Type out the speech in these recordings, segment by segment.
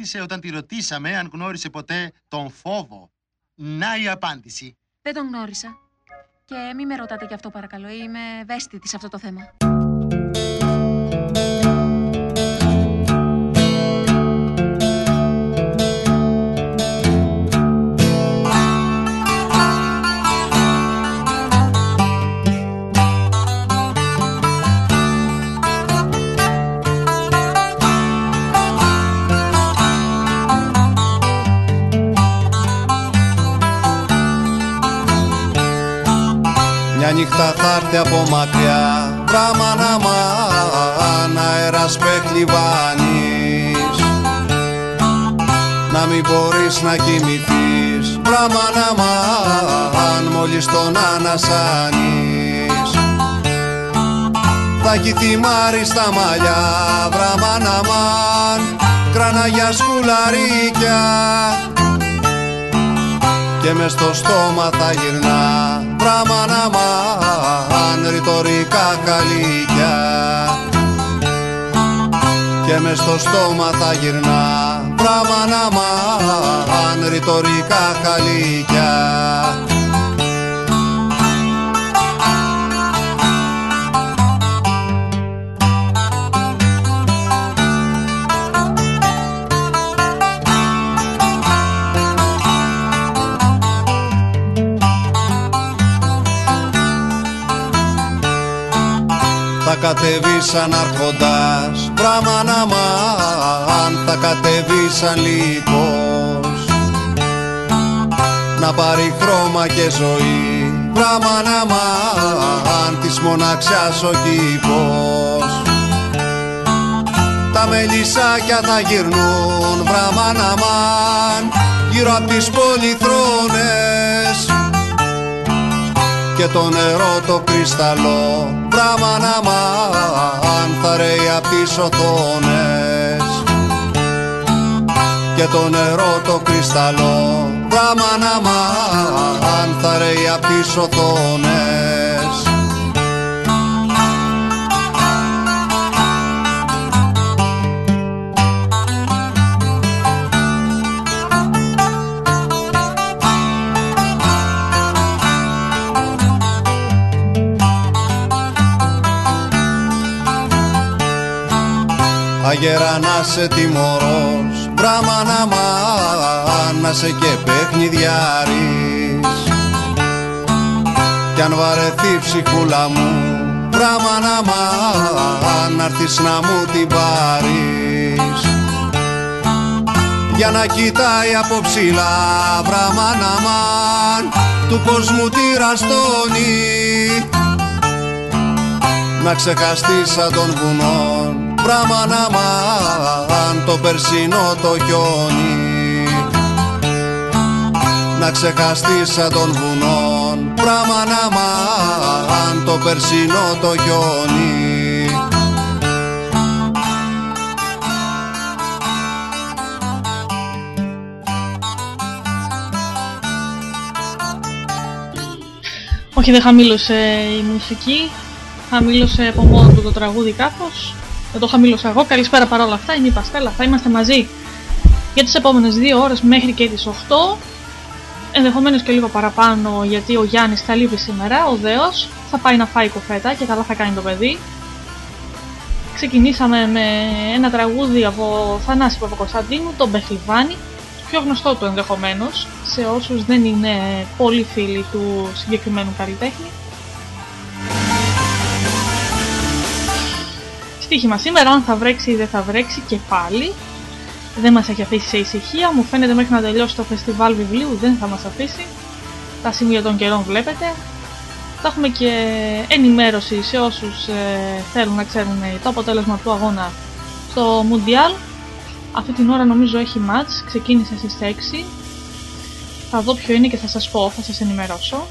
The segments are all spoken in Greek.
απάντησε όταν τη ρωτήσαμε αν γνώρισε ποτέ τον φόβο. Να η απάντηση. Δεν τον γνώρισα. Και μην με ρωτάτε γι' αυτό παρακαλώ. Είμαι ευαίσθητη σε αυτό το θέμα. Μια νύχτα θα έρθει από μακριά. Βράμα να μαν αέρας πεκλειβάνεις Να μην μπορείς να κοιμηθείς. Βράμα να μαν μόλις τον ανασάνεις. Θα έχει θυμάρει στα μαλλιά. Βράμα να μαν Κράνα για σκουλαρίκια. Και μες στο στόμα θα γυρνά. Πράμα να μαν ρητορικά καλύκια. Και μες στο στόμα θα γυρνά πράμα να μαν ρητορικά καλύκια κατεβεί σαν αρχοντάς. Πράμα να μαν θα κατεβεί σαν λύκος Να πάρει χρώμα και ζωή. Πράμα να μαν της μοναξιάς ο κήπος. Τα μελισσάκια θα γυρνούν. Πράμα να μαν Γύρω απ' τις πολυθρόνες. Και το νερό το κρυσταλλό πράμα να μαν θα ρέει απ' τις οθόνες. Και το νερό το κρυσταλλό πράμα να μαν θα ρέει απ' τις οθόνες Αγέρα να σε τιμωρός. Μπράμα να μαν να σε και παιχνιδιάρης Κι αν βαρεθεί ψυχούλα μου Μπράμα να μαν να έρθεις να μου την πάρεις. Για να κοιτάει από ψηλά Μπράμα να μαν του κόσμου τη ραστόνι να ξεχαστείς σαν των βουνών πράμα να μαν το περσινό το χιόνι. Να ξεχαστείς σαν των βουνών πράμα να μαν το περσινό το χιόνι. Όχι δεν χαμήλωσε η μουσική. Χαμήλωσε από μόνο του το τραγούδι κάπως δεν το χαμήλωσα εγώ. Καλησπέρα παρόλα αυτά. Είμαι η Παστέλα. Θα είμαστε μαζί για τις επόμενες δύο ώρες μέχρι και τις 8. Ενδεχομένως και λίγο παραπάνω γιατί ο Γιάννης θα λείπει σήμερα. Ο Δέος θα πάει να φάει κοφέτα και καλά θα κάνει το παιδί. Ξεκινήσαμε με ένα τραγούδι από Θανάση Παπακοσταντίνου, τον Μπεχλιβάνη, πιο γνωστό του ενδεχομένως σε όσους δεν είναι πολύ φίλοι του συγκεκριμένου καλλιτέχνη. Στοίχημα σήμερα, αν θα βρέξει ή δεν θα βρέξει και πάλι. Δεν μας έχει αφήσει σε ησυχία. Μου φαίνεται μέχρι να τελειώσει το φεστιβάλ βιβλίου δεν θα μας αφήσει. Τα σημεία των καιρών βλέπετε. Θα έχουμε και ενημέρωση σε όσους ε, θέλουν να ξέρουν το αποτέλεσμα του αγώνα στο Μουντιάλ. Αυτή την ώρα νομίζω έχει μάτς, ξεκίνησε στις 6. Θα δω ποιο είναι και θα σας πω, θα σας ενημερώσω.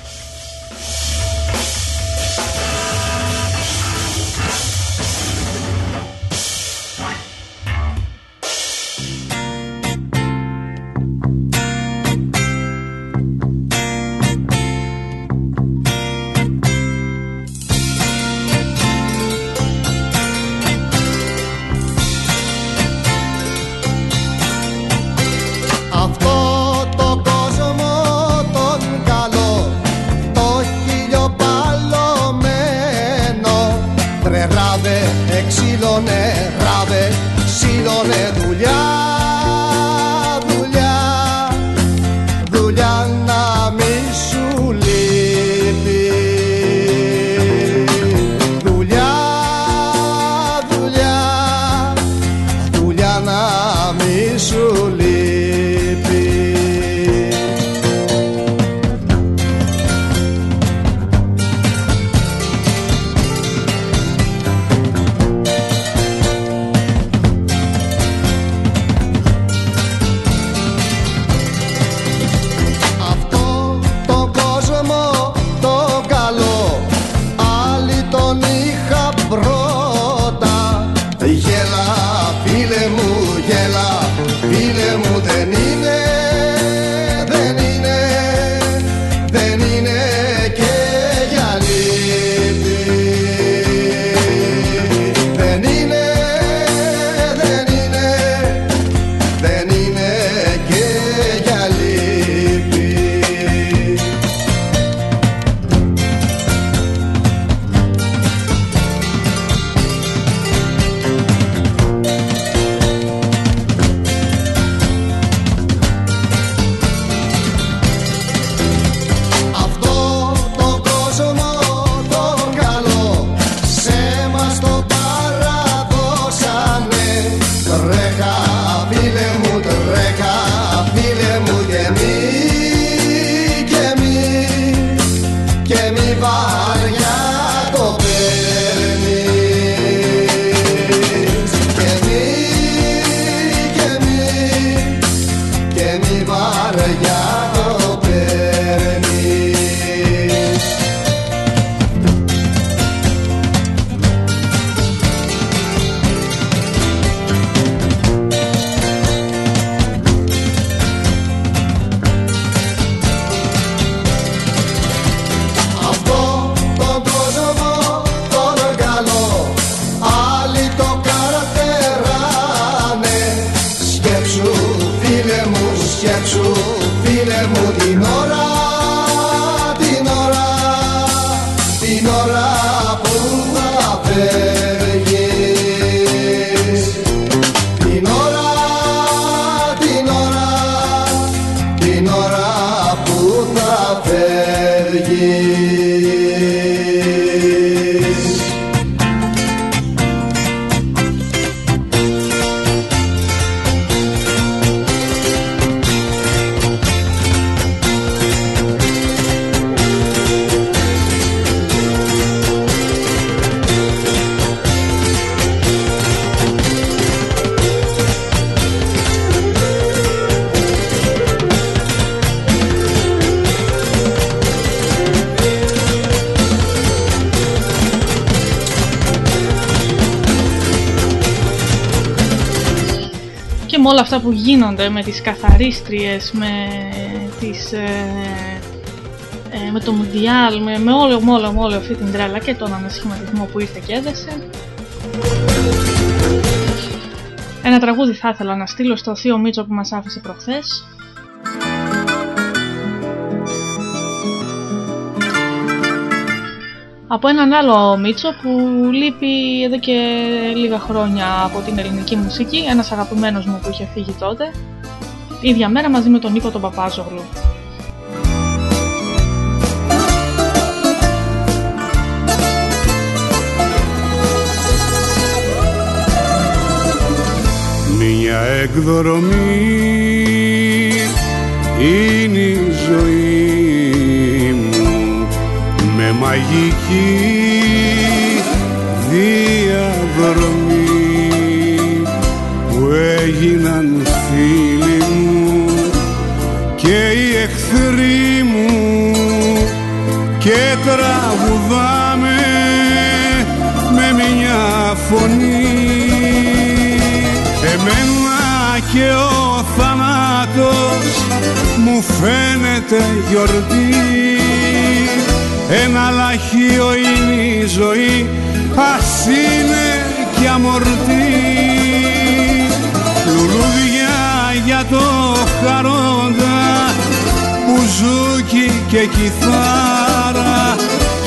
Γίνονται με τις καθαρίστριες, με, τις, ε, ε, με το Μουντιάλ, με, με όλο, με όλο, με όλο αυτή την τρέλα και τον ανασχηματισμό που ήρθε και έδεσε. Ένα τραγούδι θα ήθελα να στείλω στο Θείο Μίτσο που μας άφησε προχθές. Από έναν άλλο Μίτσο που λείπει εδώ και λίγα χρόνια από την ελληνική μουσική, ένας αγαπημένος μου που είχε φύγει τότε, ίδια μέρα μαζί με τον Νίκο τον Παπάζογλου. Μια εκδρομή είναι μαγική διαδρομή που έγιναν φίλοι μου και οι εχθροί μου και τραγουδάμε με μια φωνή. Εμένα και ο θάνατος μου φαίνεται γιορτή Ένα λαχείο είναι η ζωή ας είναι και αμορτή. Λουλούδια για το χαρόντα μπουζούκι και κιθάρα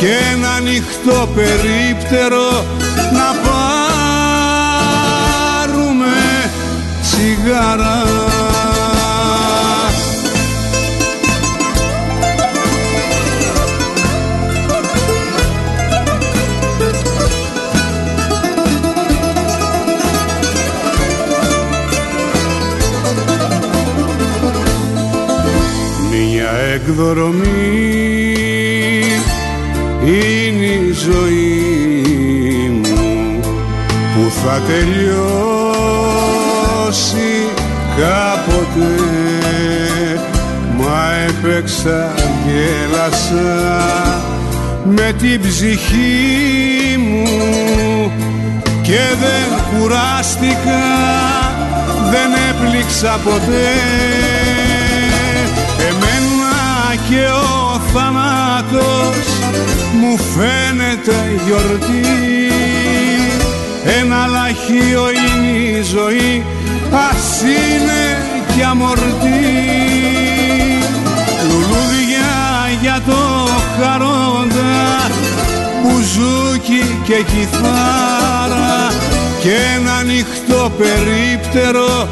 και ένα ανοιχτό περίπτερο να πάρουμε τσιγάρα εκδρομή είναι η ζωή μου που θα τελειώσει κάποτε. Μα έπαιξα γέλασα με την ψυχή μου και δεν κουράστηκα δεν έπληξα ποτέ. εμένα και ο θάνατος μου φαίνεται γιορτή. Ένα λαχείο είναι η ζωή ας είναι και αμορτή. Λουλούδια για το χαρόντα μπουζούκι και κιθάρα και ένα ανοιχτό περίπτερο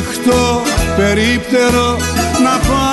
ένα ανοιχτό περίπτερο να πάρουμε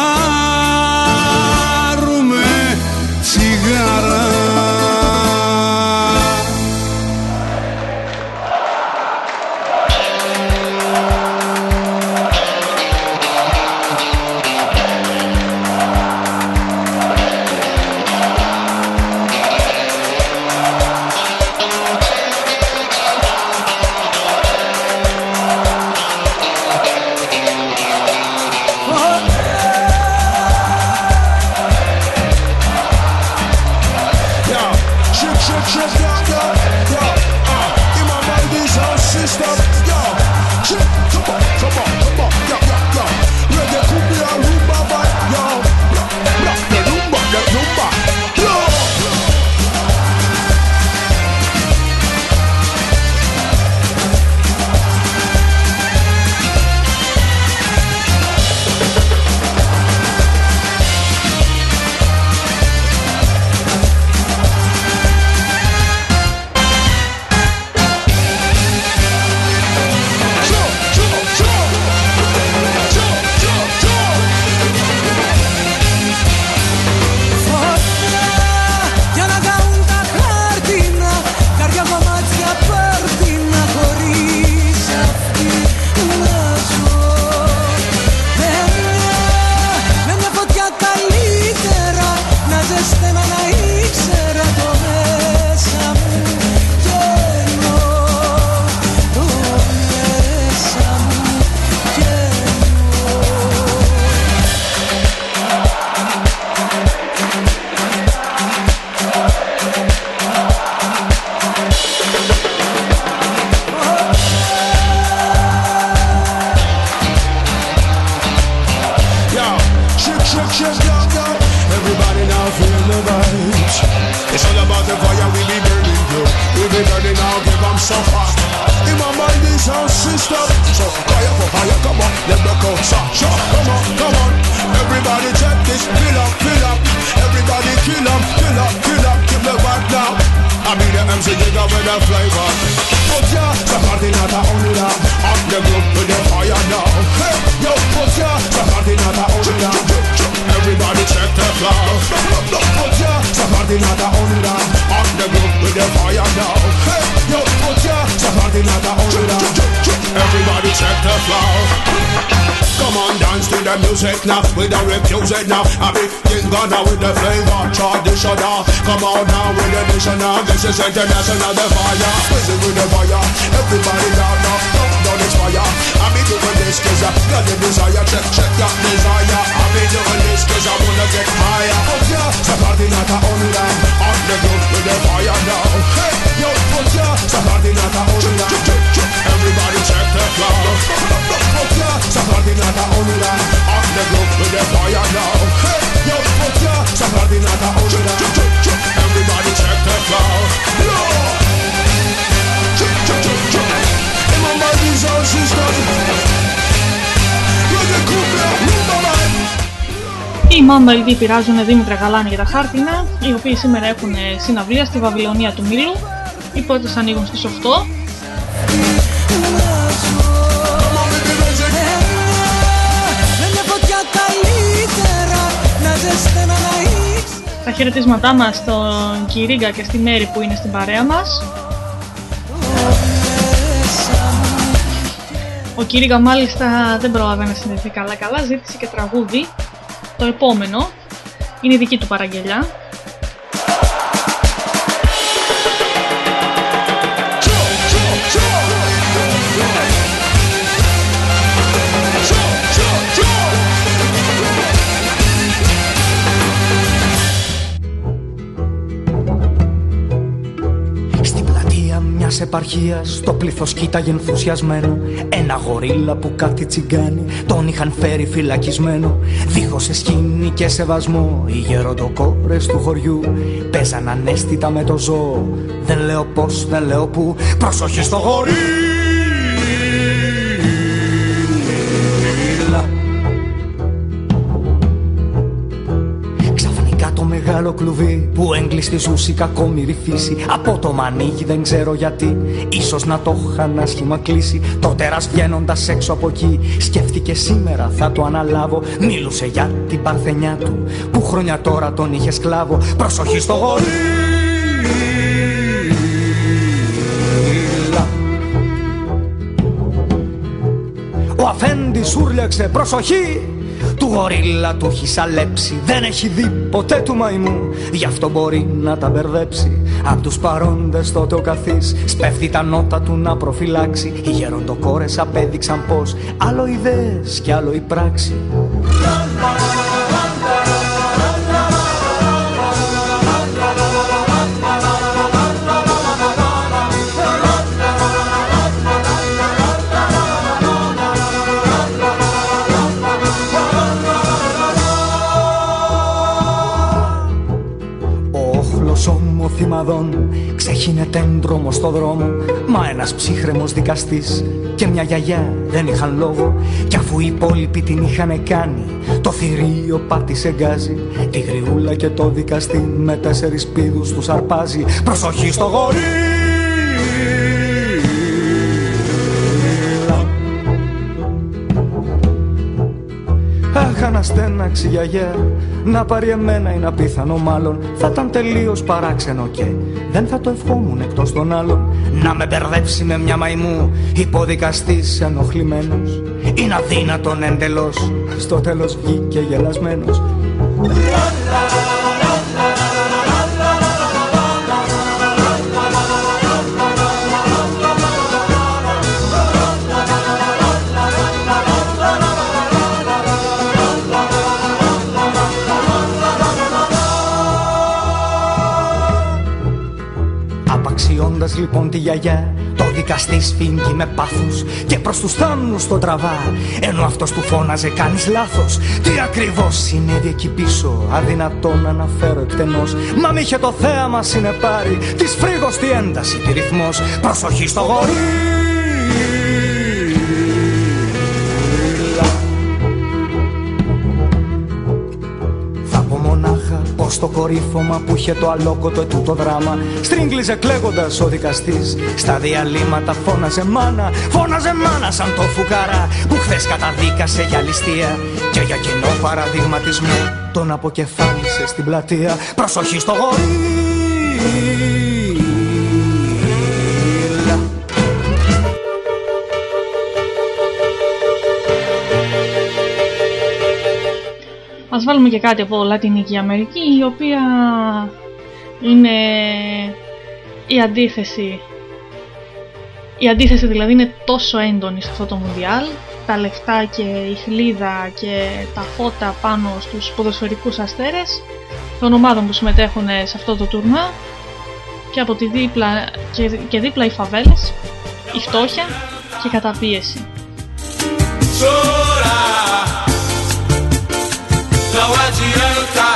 Now the desire, check, check that desire. I'm in your list cause I wanna get higher. Oh yeah, somebody not a online On the road with the fire now. Hey, yo, oh yeah, somebody not a online Everybody check the clock. Oh yeah, somebody not a online Οι Mamba LD πειράζουν Δήμητρα Γαλάνη για τα χάρτινα, οι οποίοι σήμερα έχουν συναυλία στη Βαβυλωνία του Μήλου. Οι πόρτες ανοίγουν στις 8. Τα χαιρετίσματά μας στον Κυρίγκα και στη Μέρη που είναι στην παρέα μας. Ο Κυρίγκα μάλιστα δεν πρόλαβε να συνδεθεί καλά καλά, ζήτησε και τραγούδι. Το επόμενο είναι η δική του παραγγελιά. Επαρχίας το πλήθος κοίταγε ενθουσιασμένο. Ένα γορίλα που κάτι τσιγκάνει τον είχαν φέρει φυλακισμένο. Δίχως σε σκηνή και σεβασμό, οι γεροντοκόρες του χωριού παίζαν ανέστητα με το ζώο. Δεν λέω πώς, δεν λέω πού. Προσοχή στο γορίλα! Κλουβί που έγκλειστη ζούσε η κακόμοιρη φύση. Από το μανίκι δεν ξέρω γιατί Ίσως να το είχαν άσχημα κλείσει. Το τέρας βγαίνοντας έξω από εκεί Σκέφτηκε σήμερα θα το αναλάβω. Μίλουσε για την παρθενιά του Που χρόνια τώρα τον είχε σκλάβο. Προσοχή στο γορί Ο αφέντης ούρλιαξε προσοχή του γορίλα του έχει σαλέψει. Δεν έχει δει ποτέ του μαϊμού. Γι' αυτό μπορεί να τα μπερδέψει. Απ' τους παρόντες τότε ο καθής Σπέφτει τα νότα του να προφυλάξει. Οι γεροντοκόρες απέδειξαν πως Άλλο ιδέες κι άλλο η πράξη Ξεχύνεται έντρομος στο δρόμο Μα ένας ψύχρεμος δικαστής Και μια γιαγιά δεν είχαν λόγο. Κι αφού οι υπόλοιποι την είχαν κάνει Το θηρίο πάτησε γκάζι Τη γριούλα και το δικαστή Με τέσσερις πίδους τους αρπάζει. Προσοχή στο γορί στέναξη γιαγιά. Να πάρει εμένα είναι απίθανο μάλλον. Θα ήταν τελείως παράξενο και Δεν θα το ευχόμουν εκτός των άλλων. Να με μπερδέψει με μια μαϊμού Υποδικαστής ενοχλημένος. Είναι αδύνατον εντελώς. Στο τέλος βγήκε γελασμένος λοιπόν τη γιαγιά Το δικαστή σφίγγει με πάθος Και προς τους θάμνους τον τραβά. Ενώ αυτός του φώναζε κάνεις λάθος Τι ακριβώς συνέβη εκεί πίσω Αδυνατό να αναφέρω εκτενώς. Μα μη είχε το θέαμα συνεπάρει Της φρίγος τη ένταση τη ρυθμός. Προσοχή στο γορί στο κορύφωμα που είχε το αλόκοτο το δράμα. Στρίγκλιζε κλαίγοντας ο δικαστής. Στα διαλύματα φώναζε μάνα Φώναζε μάνα σαν το φουκαρά Που χθες καταδίκασε για ληστεία Και για κοινό παραδειγματισμό. Τον αποκεφάλισε στην πλατεία. Προσοχή στο γορί βάλουμε και κάτι από Λατινική Αμερική, η οποία είναι η αντίθεση. Η αντίθεση δηλαδή είναι τόσο έντονη σε αυτό το Μουντιάλ. Τα λεφτά και η χλίδα και τα φώτα πάνω στους ποδοσφαιρικούς αστέρες των ομάδων που συμμετέχουν σε αυτό το τουρνά και από τη δίπλα, και, και δίπλα οι φαβέλες, η φτώχεια και η καταπίεση. Não adianta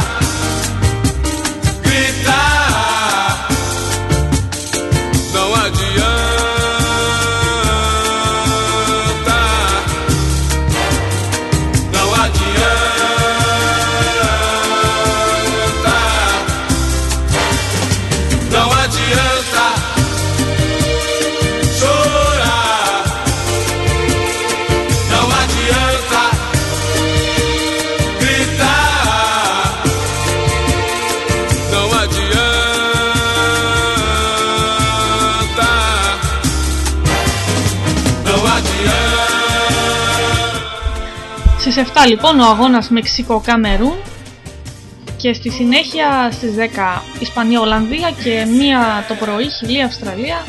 Στις 7 λοιπόν ο αγώνας Μεξικό-Καμερούν και στη συνέχεια στις 10 Ισπανία-Ολλανδία και μία το πρωί Χιλή-Αυστραλία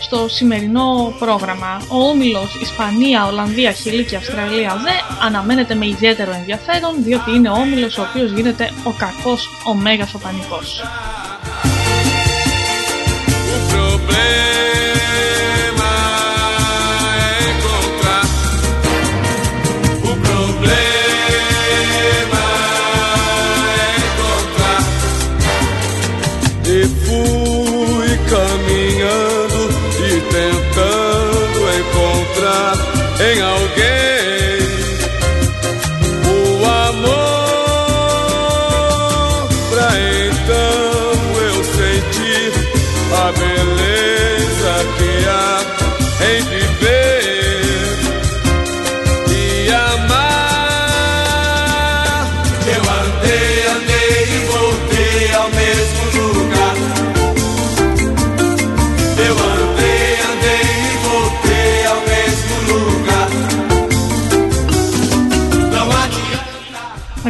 στο σημερινό πρόγραμμα. Ο όμιλος Ισπανία, Ολλανδία, Χιλή και Αυστραλία δε αναμένεται με ιδιαίτερο ενδιαφέρον διότι είναι ο όμιλος ο οποίος γίνεται ο κακός, ο μέγας, ο πανικός.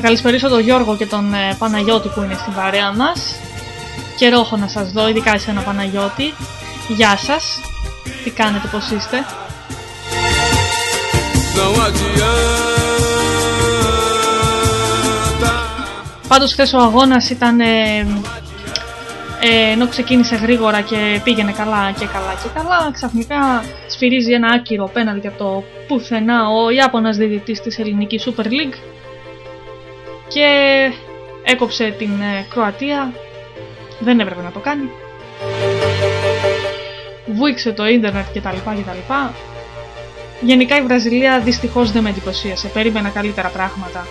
Καλησπερίσω τον Γιώργο και τον ε, Παναγιώτη που είναι στην παρέα μας. Καιρό έχω να σας δω, ειδικά εσένα Παναγιώτη. Γεια σας. Τι κάνετε, πώς είστε; Não adianta. Πάντως χθες ο αγώνας ήταν... ε, ε, ενώ ξεκίνησε γρήγορα και πήγαινε καλά και καλά και καλά, ξαφνικά σφυρίζει ένα άκυρο πέναλτι από το πουθενά ο Ιάπωνας διδυτής της ελληνικής Super League και έκοψε την ε, Κροατία. Δεν έπρεπε να το κάνει. Βούηξε το ίντερνετ κτλ. κτλ. Γενικά η Βραζιλία δυστυχώς δεν με εντυπωσίασε. Περίμενα καλύτερα πράγματα.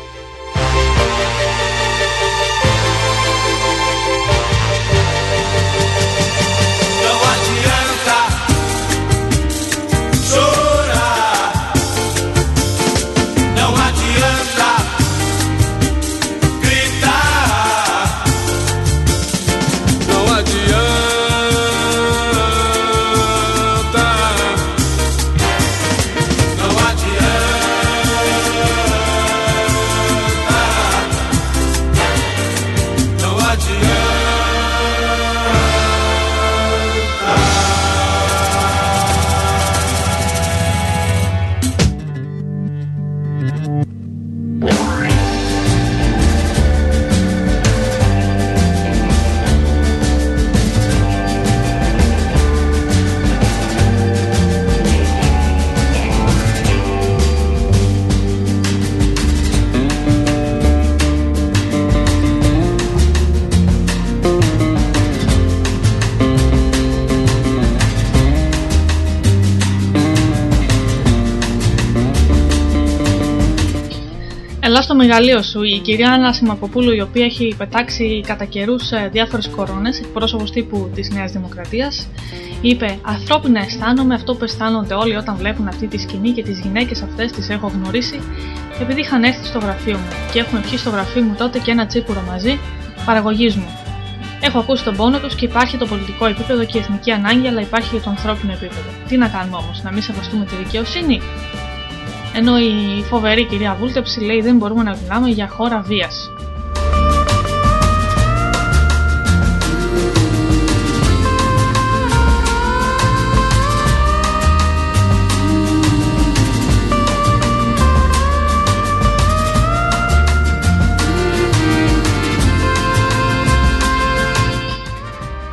Στο μεγαλείο σου, η κυρία Άννα Σιμακοπούλου, η οποία έχει πετάξει κατά καιρούς διάφορες κορώνες, εκπρόσωπος τύπου της Νέας Δημοκρατίας, είπε: Ανθρώπινα αισθάνομαι αυτό που αισθάνονται όλοι όταν βλέπουν αυτή τη σκηνή και τις γυναίκες αυτές τις έχω γνωρίσει, επειδή είχαν έρθει στο γραφείο μου και έχουμε πιει στο γραφείο μου τότε και ένα τσίπουρο μαζί παραγωγής μου. Έχω ακούσει τον πόνο τους και υπάρχει το πολιτικό επίπεδο και η εθνική ανάγκη, αλλά υπάρχει και το ανθρώπινο επίπεδο. Τι να κάνουμε όμως, να μην σεβαστούμε τη δικαιοσύνη; Ενώ η φοβερή κυρία Βούλτεψη λέει δεν μπορούμε να μιλάμε για χώρα βίας.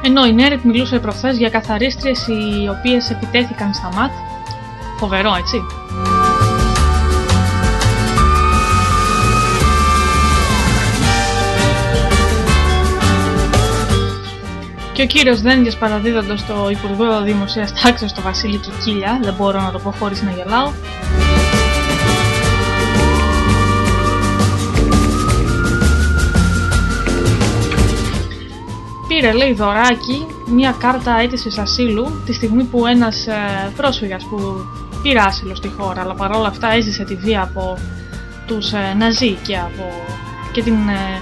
Ενώ η Νέρετ μιλούσε προχθές για καθαρίστριες οι οποίες επιτέθηκαν στα ΜΑΤ. Φοβερό, έτσι. Και ο κύριος Δένδιας παραδίδοντας στο Υπουργό Δημοσίας Τάξης το Βασίλη Κικίλια, δεν μπορώ να το πω χωρίς να γελάω, πήρε λέει δωράκι μια κάρτα αίτησης ασύλου τη στιγμή που ένας ε, πρόσφυγας που πήρε άσυλο στη χώρα αλλά παρόλα αυτά έζησε τη βία από τους ε, Ναζί και, από, και, την, ε,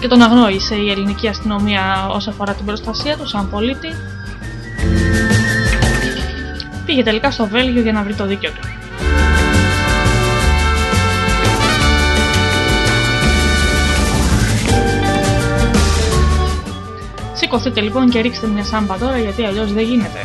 και τον αγνόησε η ελληνική αστυνομία όσον αφορά την προστασία του σαν πολίτη Πήγε τελικά στο Βέλγιο για να βρει το δίκιο του. Σηκωθείτε λοιπόν και ρίξτε μια σάμπα τώρα γιατί αλλιώς δεν γίνεται.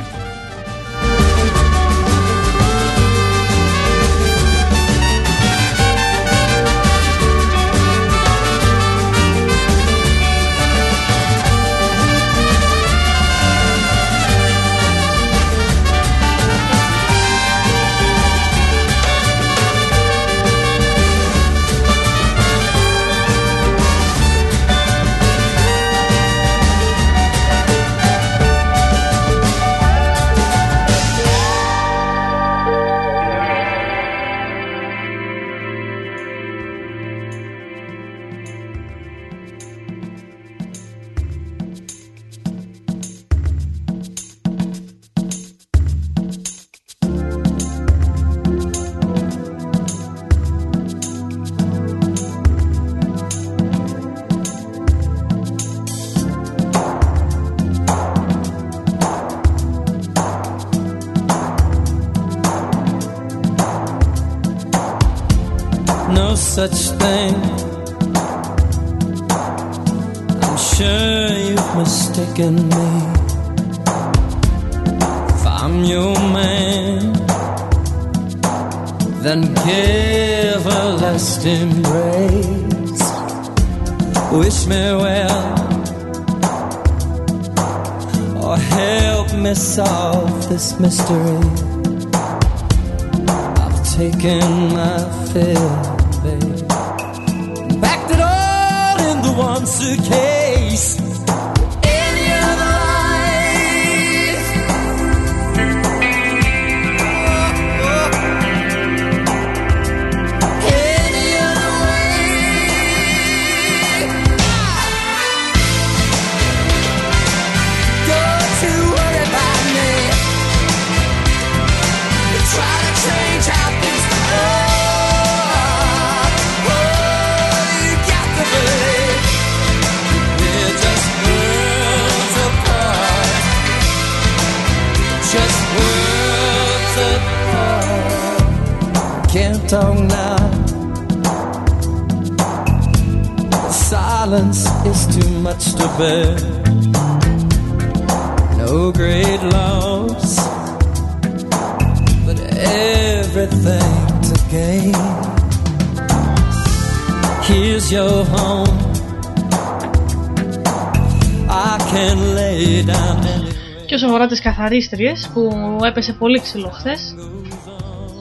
Αφορά τις καθαρίστριες που έπεσε πολύ ξύλο χθες,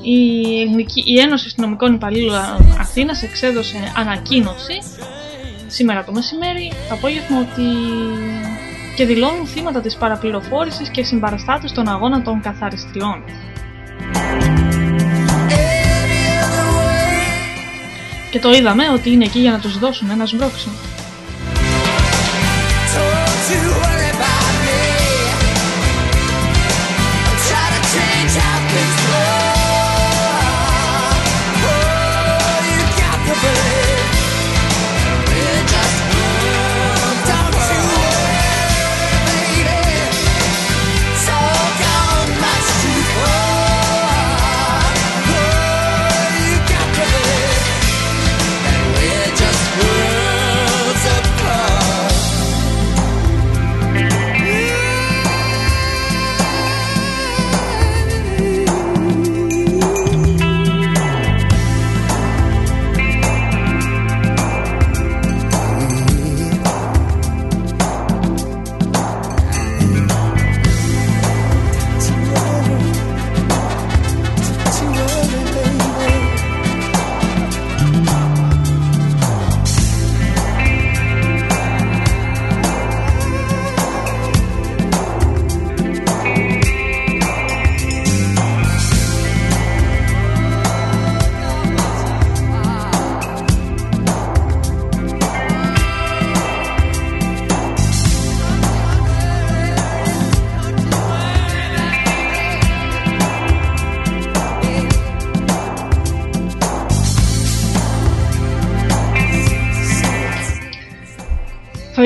η, Ελληνική, η Ένωση Αστυνομικών Υπαλλήλων Αθήνας εξέδωσε ανακοίνωση σήμερα το μεσημέρι, το απόγευμα, ότι και δηλώνουν θύματα της παραπληροφόρησης και συμπαραστάτες των αγώνα των καθαριστριών. Και το είδαμε ότι είναι εκεί για να τους δώσουν ένα σμπρόξιμο.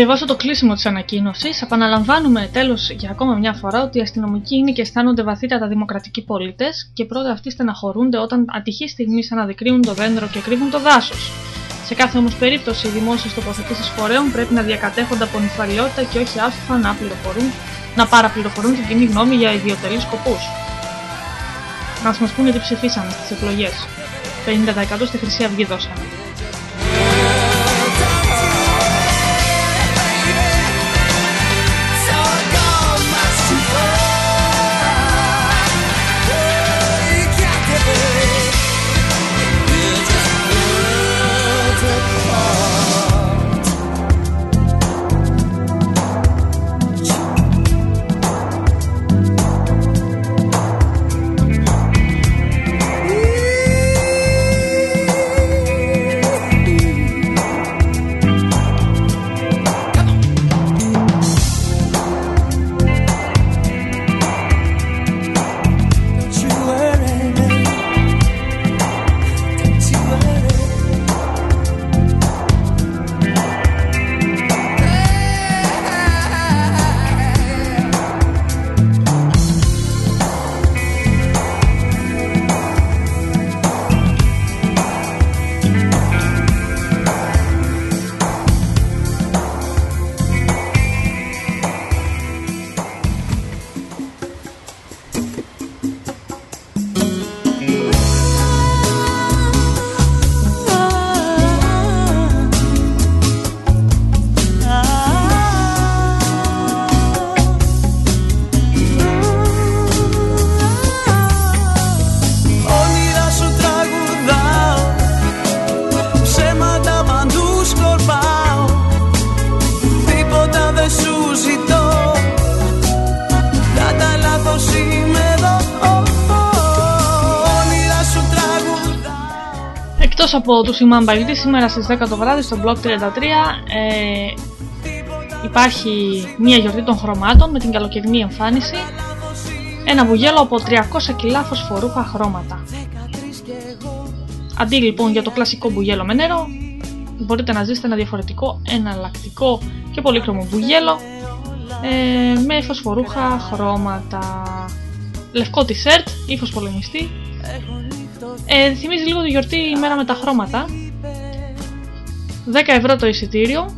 Διαβάσω το κλείσιμο τη ανακοίνωση. Επαναλαμβάνουμε τέλος για ακόμα μια φορά ότι οι αστυνομικοί είναι και αισθάνονται βαθύτατα δημοκρατικοί πολίτες και πρώτα αυτοί στεναχωρούνται όταν ατυχή στιγμή αναδεικνύουν το δέντρο και κρύβουν το δάσος. Σε κάθε όμως περίπτωση, οι δημόσιες τοποθετήσεις φορέων πρέπει να διακατέχονται από νυφαλιότητα και όχι άστοχα να, πληροφορούν, να παραπληροφορούν την κοινή γνώμη για ιδιωτελείς σκοπούς. Να μας πούνε τι ψηφίσαμε στις εκλογές. 50% στη Χρυσή Αυγή δώσαμε. από τους Σιμάμπαλίτη σήμερα στις 10 το βράδυ στο Block 33 ε, υπάρχει μια γιορτή των χρωμάτων με την καλοκαιρινή εμφάνιση ένα βουγέλο από 300 κιλά φωσφορούχα χρώματα. Αντί λοιπόν για το κλασικό μπουγέλο με νερό, μπορείτε να ζήσετε ένα διαφορετικό, εναλλακτικό και πολύχρωμο μπουγέλο ε, με φωσφορούχα χρώματα. Λευκό τισέρτ, ύφος πολεμιστή, ε, θυμίζει λίγο τη γιορτή ημέρα με τα χρώματα. 10 ευρώ το εισιτήριο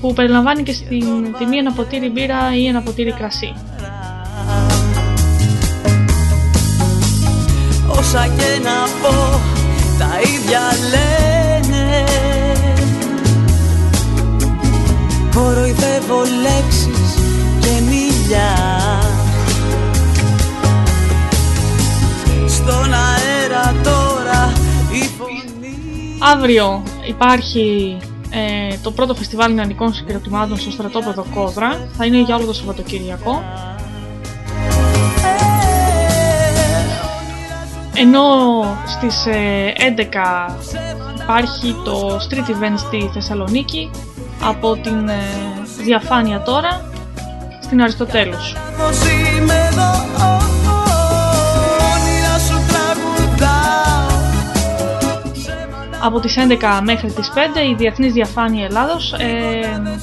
που περιλαμβάνει και στην τιμή ένα ποτήρι μπύρα ή ένα ποτήρι κρασί. Όσα και να πω τα ίδια λένε Κοροϊδεύω λέξεις και μιλιά Στον αέρα τώρα η φωνή Αύριο υπάρχει ε, το πρώτο φεστιβάλ νεανικών συγκροτημάτων στο στρατόπεδο Κόδρα. Θα είναι για όλο το Σαββατοκύριακο. Ενώ στις ε, 11 υπάρχει το street event στη Θεσσαλονίκη από την ε, διαφάνεια τώρα στην Αριστοτέλους. Από τις 11 μέχρι τις 5 η Διεθνής Διαφάνεια Ελλάδος ε,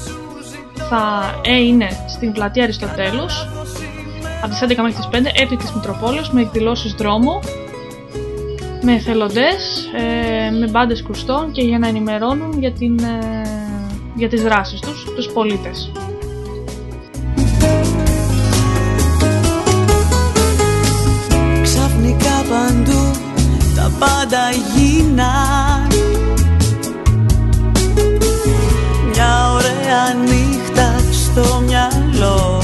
θα ε, είναι στην πλατεία Αριστοτέλους από τις 11 μέχρι τις 5 επί της Μητροπόλεως με εκδηλώσεις δρόμου με εθελοντές, ε, με μπάντες κουστών και για να ενημερώνουν για, την, ε, για τις δράσεις τους, τους πολίτες. Ξαφνικά παντού τα πάντα γίναν Μια ωραία νύχτα στο μυαλό.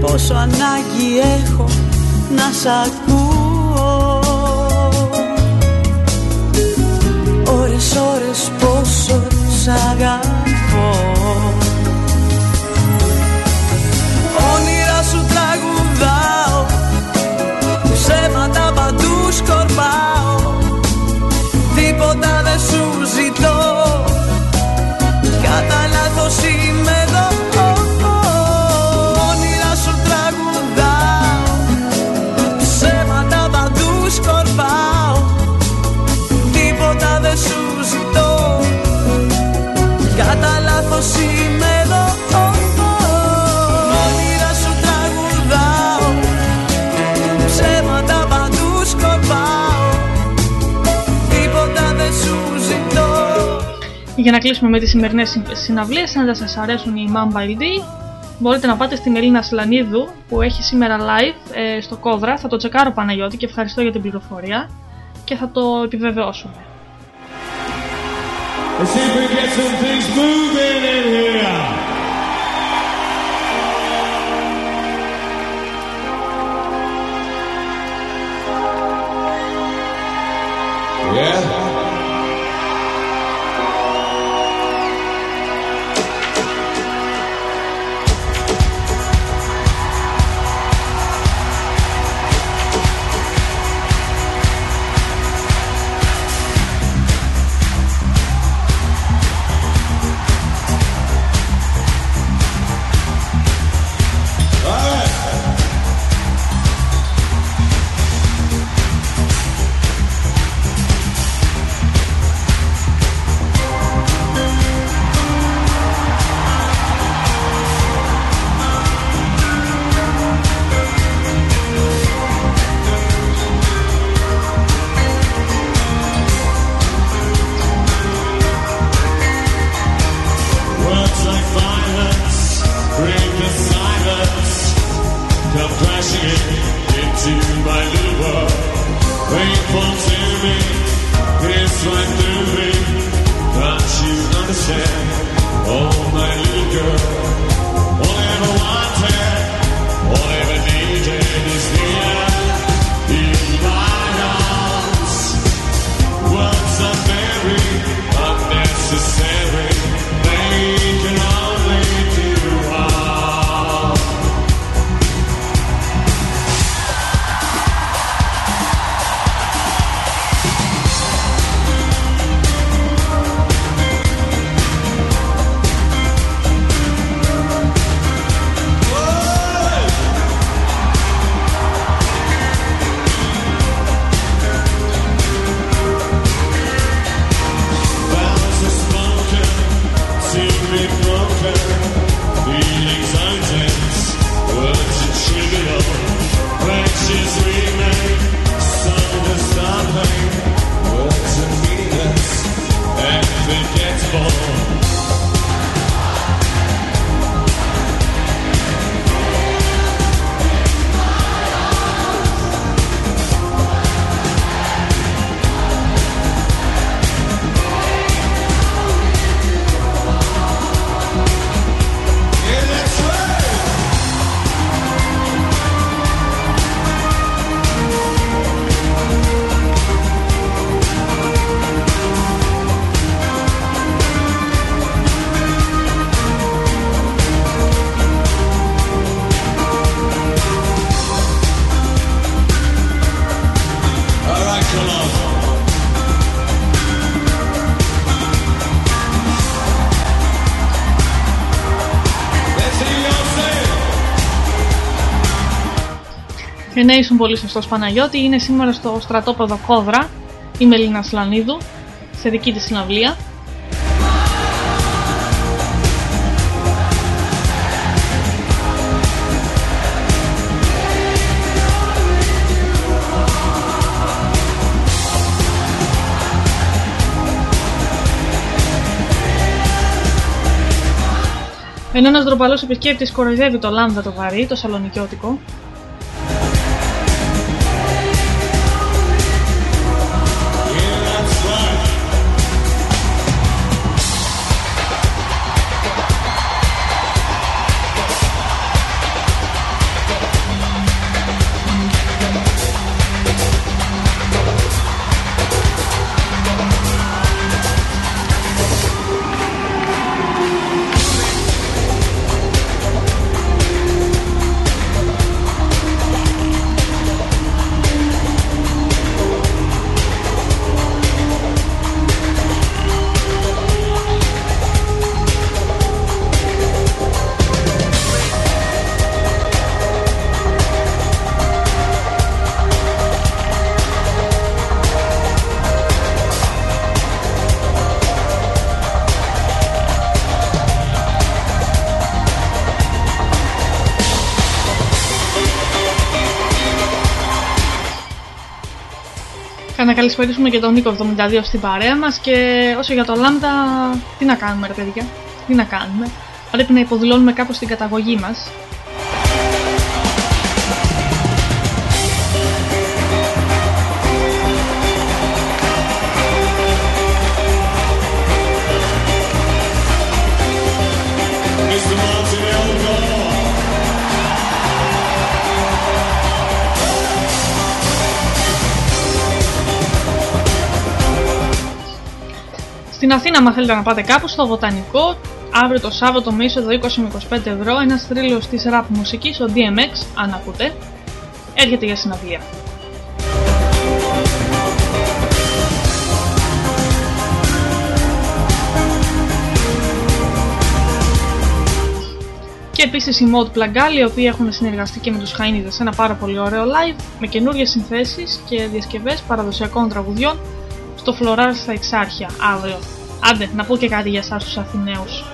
Πόσο ανάγκη έχω να σ' ακούω. Ώρες ώρες πόσο σ' αγαπώ Για να κλείσουμε με τις σημερινές συναυλίες, αν δεν σας αρέσουν οι Mamba LD, μπορείτε να πάτε στη Μελίνα Σλανίδου που έχει σήμερα live ε, στο Κόδρα. Θα το τσεκάρω Παναγιώτη και ευχαριστώ για την πληροφορία και θα το επιβεβαιώσουμε. Let's see if we can get some things moving in here. Yeah. Ναι, ήσουν πολύ σωστός Παναγιώτη, είναι σήμερα στο στρατόπεδο Κόδρα η Μελίνα Σλανίδου, σε δική της συναυλία. Ενώ ένας ντροπαλός επισκέπτης κοροϊδεύει το λάμδα το βαρύ, το σαλονικιώτικο, Να καλησπερίσουμε και τον Νίκο 72 στην παρέα μας και όσο για το Λάμδα, τι να κάνουμε ρε παιδιά, τι να κάνουμε. Πρέπει να υποδηλώνουμε κάπως την καταγωγή μας. Στην Αθήνα, αν θέλετε να πάτε κάπου, στο Βοτανικό, αύριο το Σάββατο με είσοδο 20 με 25 ευρώ, ένας θρύλος της rap μουσικής, ο DMX, αν ακούτε, έρχεται για συναυλία. Και επίσης οι Mod Plagal, οι οποίοι έχουν συνεργαστεί και με τους Χαΐνιδες σε ένα πάρα πολύ ωραίο live με καινούριε συνθέσεις και διασκευές παραδοσιακών τραγουδιών στο Φλωράρ στα Εξάρχεια αύριο. Άντε, να πω και κάτι για εσάς τους Αθηναίους.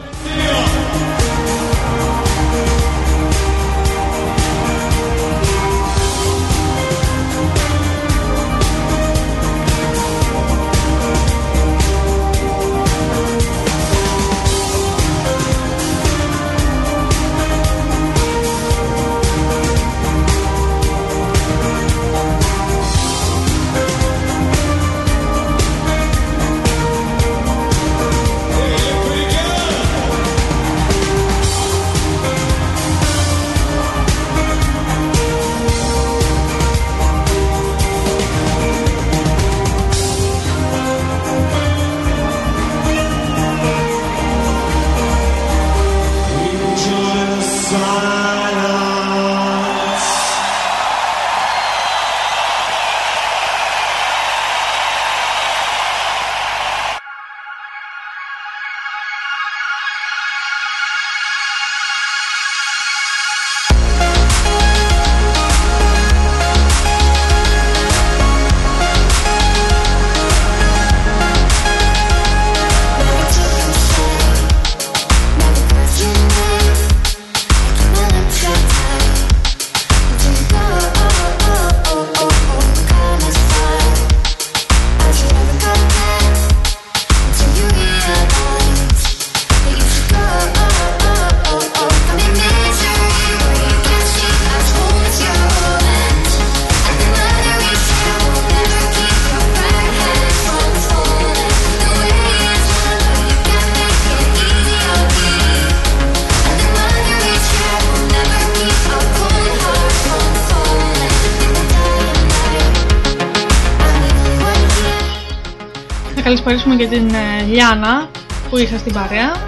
Να καλησπερίσουμε και την ε, Λιάνα που είχα στην παρέα.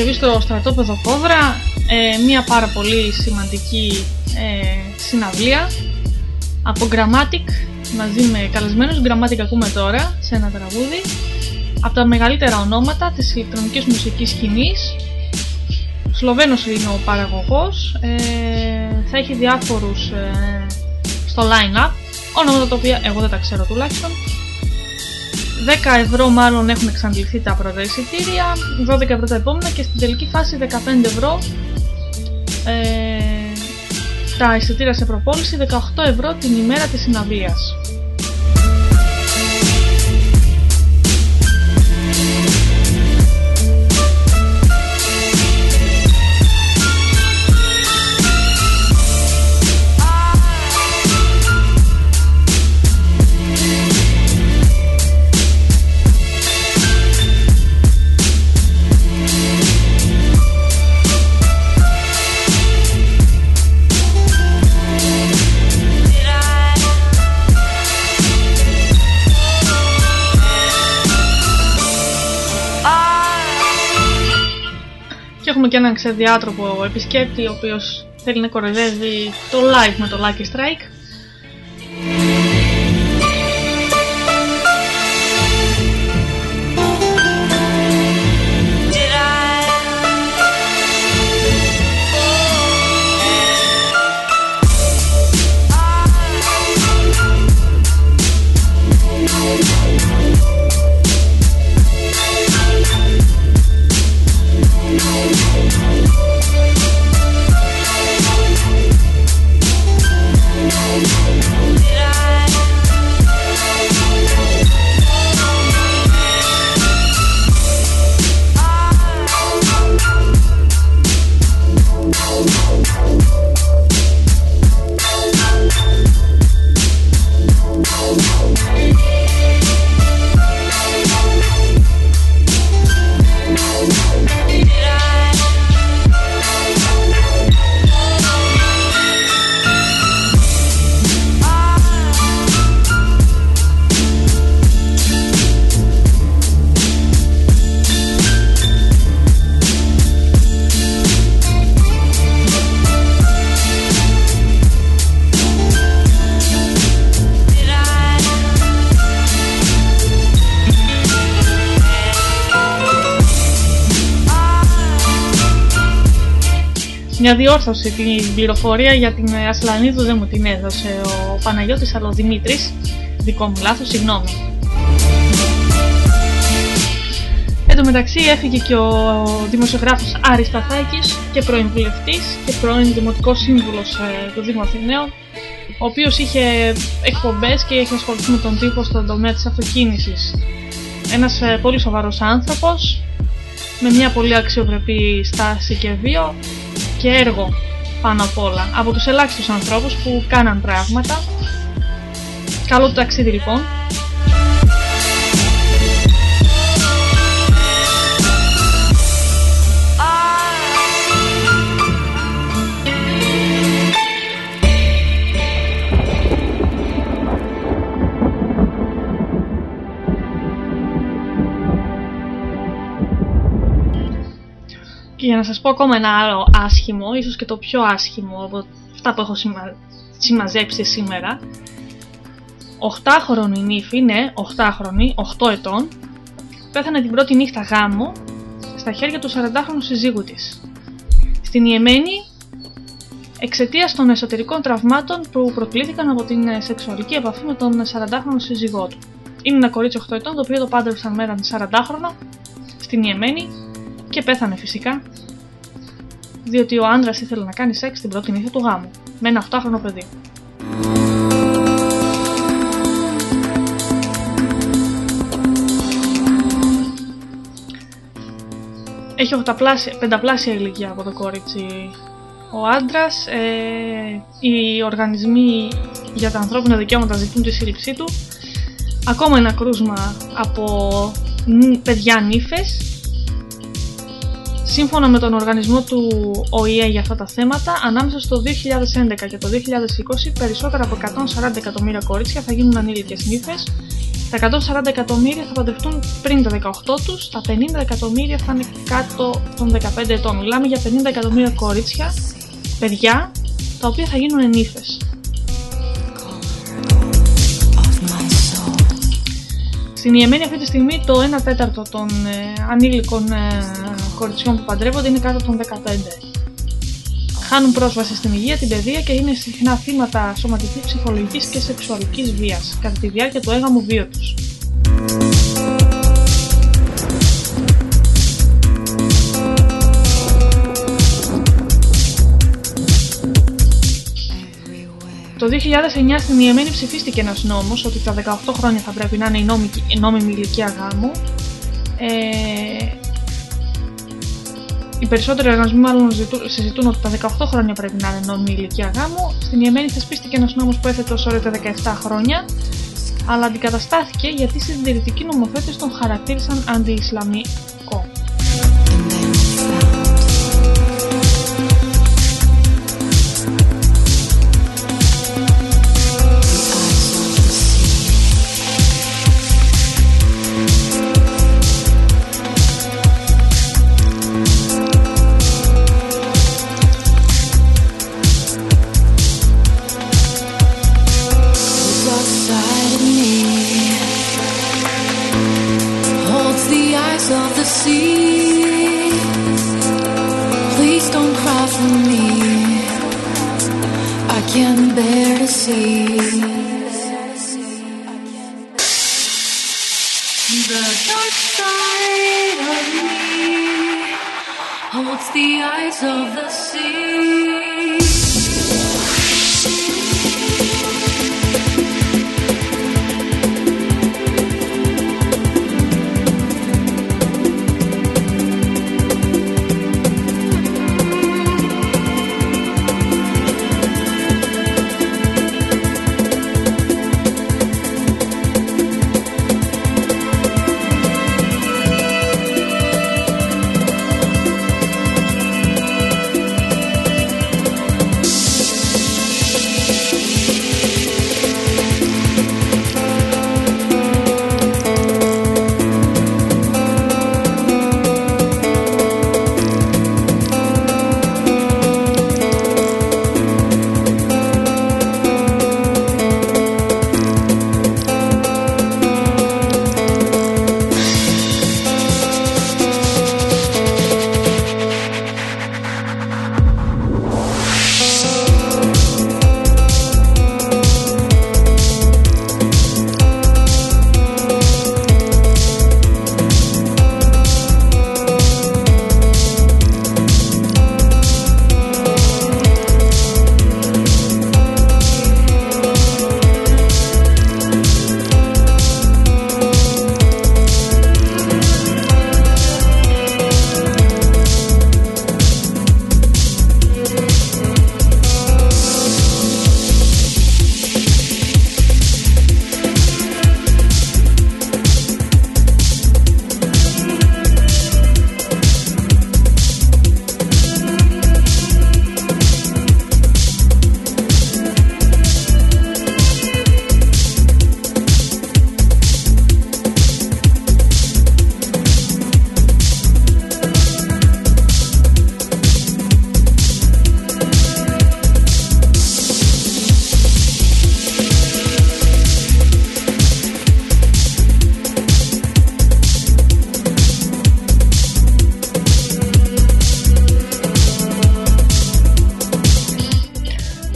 Παρασκευή στο στρατόπεδο Κόβρα ε, μια πάρα πολύ σημαντική ε, συναυλία από Grammatic μαζί με καλεσμένους. Grammatic ακούμε τώρα σε ένα τραγούδι από τα μεγαλύτερα ονόματα της ηλεκτρονικής μουσικής σκηνής. Σλοβαίνος είναι ο παραγωγός ε, θα έχει διάφορους ε, στο line-up. Ονόματα τα οποία εγώ δεν τα ξέρω τουλάχιστον 10 ευρώ μάλλον έχουν εξαντληθεί τα πρώτα εισιτήρια, 12 ευρώ τα επόμενα και στην τελική φάση 15 ευρώ ε, τα εισιτήρια σε προπόληση, 18 ευρώ την ημέρα της συναυλίας. Έναν ξεδιάτροπο επισκέπτη ο οποίος θέλει να κοροϊδεύει το live με το Lucky Strike. Μια διόρθωση την πληροφορία για την Ασλανίδου δεν μου την έδωσε ο Παναγιώτης αλλά ο Δημήτρης. Δικό μου λάθος, συγγνώμη. Εν τω μεταξύ έφυγε και ο δημοσιογράφος Άρης Σταθάκης και πρώην βουλευτής και πρώην δημοτικός σύμβουλος ε, του Δήμου Αθηναίων ο οποίος είχε εκπομπές και είχε ασχοληθεί με τον τύπο στον τομέα της αυτοκίνησης. Ένας ε, πολύ σοβαρός άνθρωπος με μια πολύ αξιοπρεπή στάση και βίο και έργο πάνω απ' όλα από τους ελάχιστους ανθρώπους που κάναν πράγματα. Καλό του ταξίδι λοιπόν. Για να σας πω ακόμα ένα άλλο άσχημο, ίσως και το πιο άσχημο από αυτά που έχω σημα... συμμαζέψει σήμερα. 8χρονη νύφη, ναι, 8χρονη, 8 ετών, πέθανε την πρώτη νύχτα γάμου στα χέρια του 40χρονου συζύγου της. Στην Ιεμένη, εξαιτίας των εσωτερικών τραυμάτων που προκλήθηκαν από την σεξουαλική επαφή με τον 40χρονο σύζυγό του. Είναι ένα κορίτσι 8 ετών το οποίο το πάντρεψαν με έναν 40χρονο στην Ιεμένη και πέθανε φυσικά διότι ο άντρας ήθελε να κάνει σεξ την πρώτη νύχτα του γάμου με ένα 8χρονο παιδί. έχει οχταπλάσια, πενταπλάσια ηλικία από το κόριτσι ο άντρας. Ε, οι οργανισμοί για τα ανθρώπινα δικαιώματα ζητούν τη σύλληψή του. Ακόμα ένα κρούσμα από παιδιά νύφες Σύμφωνα με τον οργανισμό του ΟΗΕ για αυτά τα θέματα, ανάμεσα στο 2011 και το 2020 περισσότερα από 140 εκατομμύρια κορίτσια θα γίνουν ανήλικες νύφες, τα 140 εκατομμύρια θα παντρευτούν πριν τα 18 τους, τα 50 εκατομμύρια θα είναι κάτω των 15 ετών. Μιλάμε για 50 εκατομμύρια κορίτσια, παιδιά, τα οποία θα γίνουν νύφες. Στην Ιεμένη αυτή τη στιγμή το 1 τέταρτο των ε, ανήλικων ε, κοριτσιών που παντρεύονται είναι κάτω των 15. Χάνουν πρόσβαση στην υγεία, την παιδεία και είναι συχνά θύματα σωματικής, ψυχολογικής και σεξουαλικής βίας κατά τη διάρκεια του έγαμου βίου τους. Το 2009 στην Ιεμένη ψηφίστηκε ένας νόμος ότι τα 18 χρόνια θα πρέπει να είναι η νόμιμη ηλικία γάμου. Ε, οι περισσότεροι οργανισμοί μάλλον συζητούν ότι τα 18 χρόνια πρέπει να είναι νόμιμη ηλικία γάμου. Στην Ιεμένη θεσπίστηκε ένας νόμος που έθετε ως όριο τα 17 χρόνια, αλλά αντικαταστάθηκε γιατί οι συντηρητικοί νομοθέτες τον χαρακτήρισαν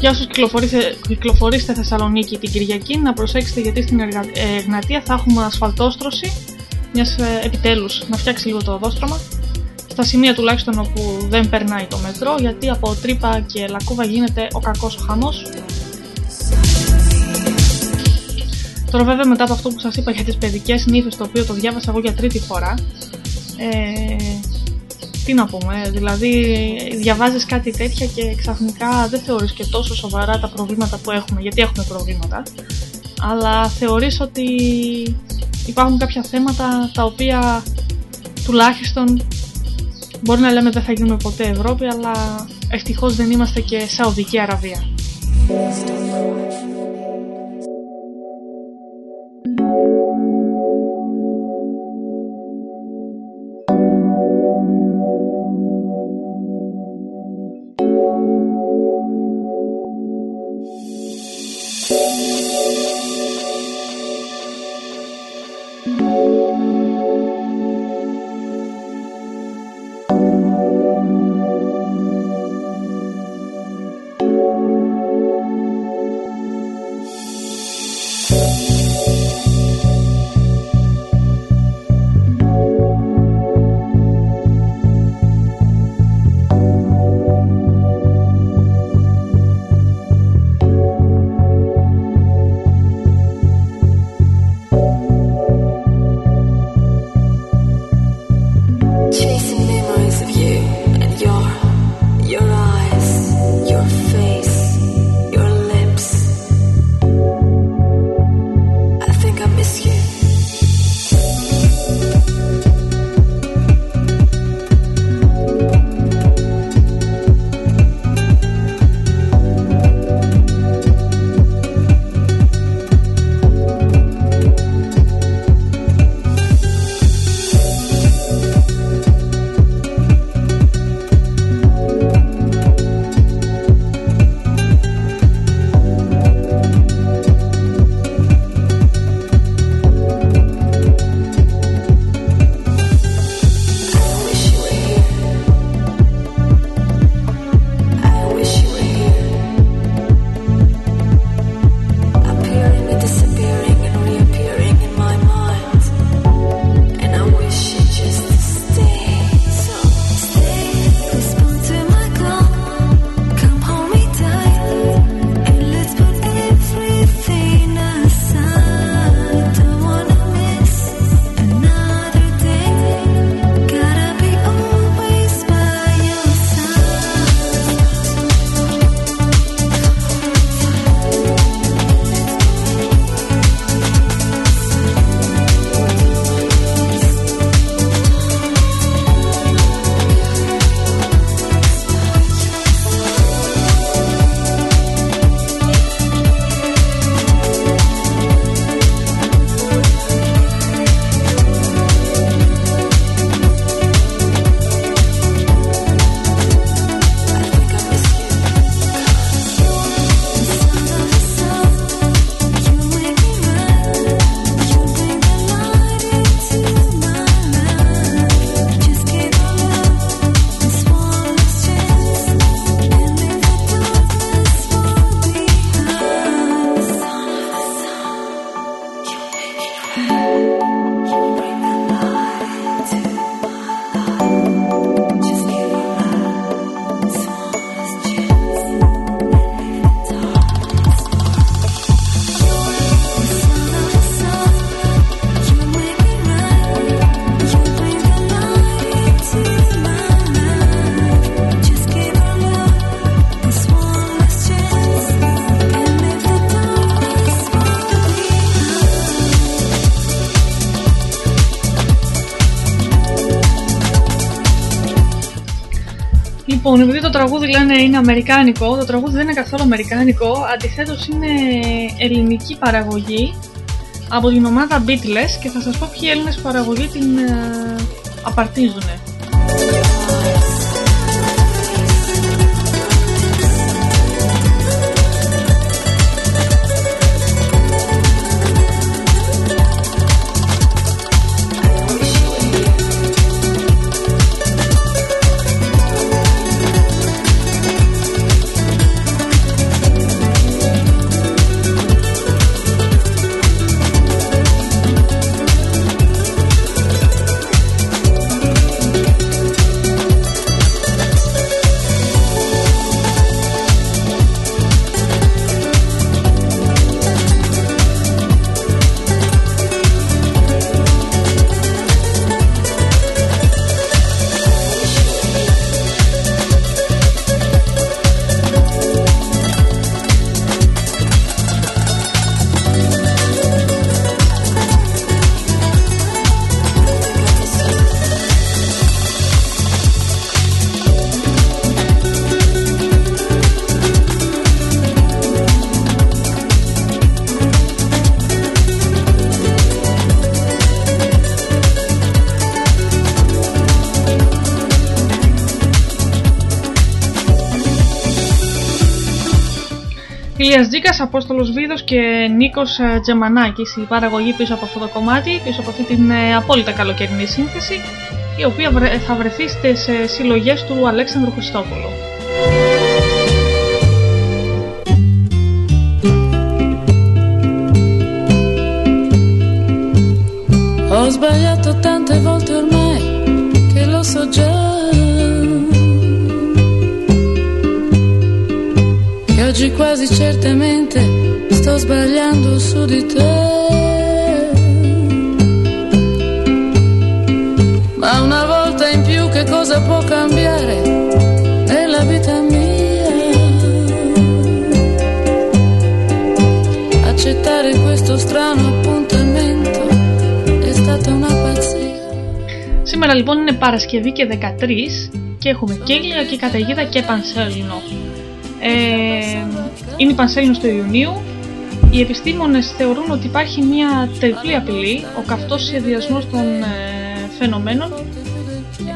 αντι-Ισλαμικό. κυκλοφορήστε, κυκλοφορήστε Θεσσαλονίκη την Κυριακή να προσέξετε γιατί στην Εγνατία θα έχουμε ασφαλτόστρωση μιας ε, επιτέλους να φτιάξει λίγο το οδόστρωμα στα σημεία τουλάχιστον όπου δεν περνάει το μετρό γιατί από τρύπα και λακκούβα γίνεται ο κακός ο χαμός Τώρα βέβαια μετά από αυτό που σας είπα για τις παιδικές νύφες το οποίο το διάβασα εγώ για τρίτη φορά ε, τι να πούμε, δηλαδή διαβάζεις κάτι τέτοια και ξαφνικά δεν θεωρείς και τόσο σοβαρά τα προβλήματα που έχουμε, γιατί έχουμε προβλήματα, αλλά θεωρείς ότι υπάρχουν κάποια θέματα τα οποία τουλάχιστον μπορεί να λέμε δεν θα γίνουμε ποτέ Ευρώπη, αλλά ευτυχώς δεν είμαστε και Σαουδική Αραβία. Τραγούδι λένε είναι αμερικάνικο, το τραγούδι δεν είναι καθόλου αμερικάνικο, αντιθέτως είναι ελληνική παραγωγή από την ομάδα Beatles και θα σας πω ποιοι Έλληνες παραγωγή την ε, απαρτίζουνε. Απόστολος Βίδος και Νίκος ε, Τζεμανάκης η παραγωγή πίσω από αυτό το κομμάτι, πίσω από αυτή την ε, απόλυτα καλοκαιρινή σύνθεση η οποία βρε- θα βρεθεί στις ε, συλλογές του Αλέξανδρου Χριστόπουλου. quasi certamente sto sbagliando su di te. Ma una volta in più che cosa può cambiare nella vita mia? Accettare questo strano appuntamento è stata una pazzia. Σήμερα λοιπόν είναι Παρασκευή και 13 και έχουμε και Ήλια και καταιγίδα και Πανσέλινο. Ε, είναι η Πανσέλινος του Ιουνίου. Οι επιστήμονες θεωρούν ότι υπάρχει μια τριπλή απειλή, ο καυτός σχεδιασμός των ε, φαινομένων.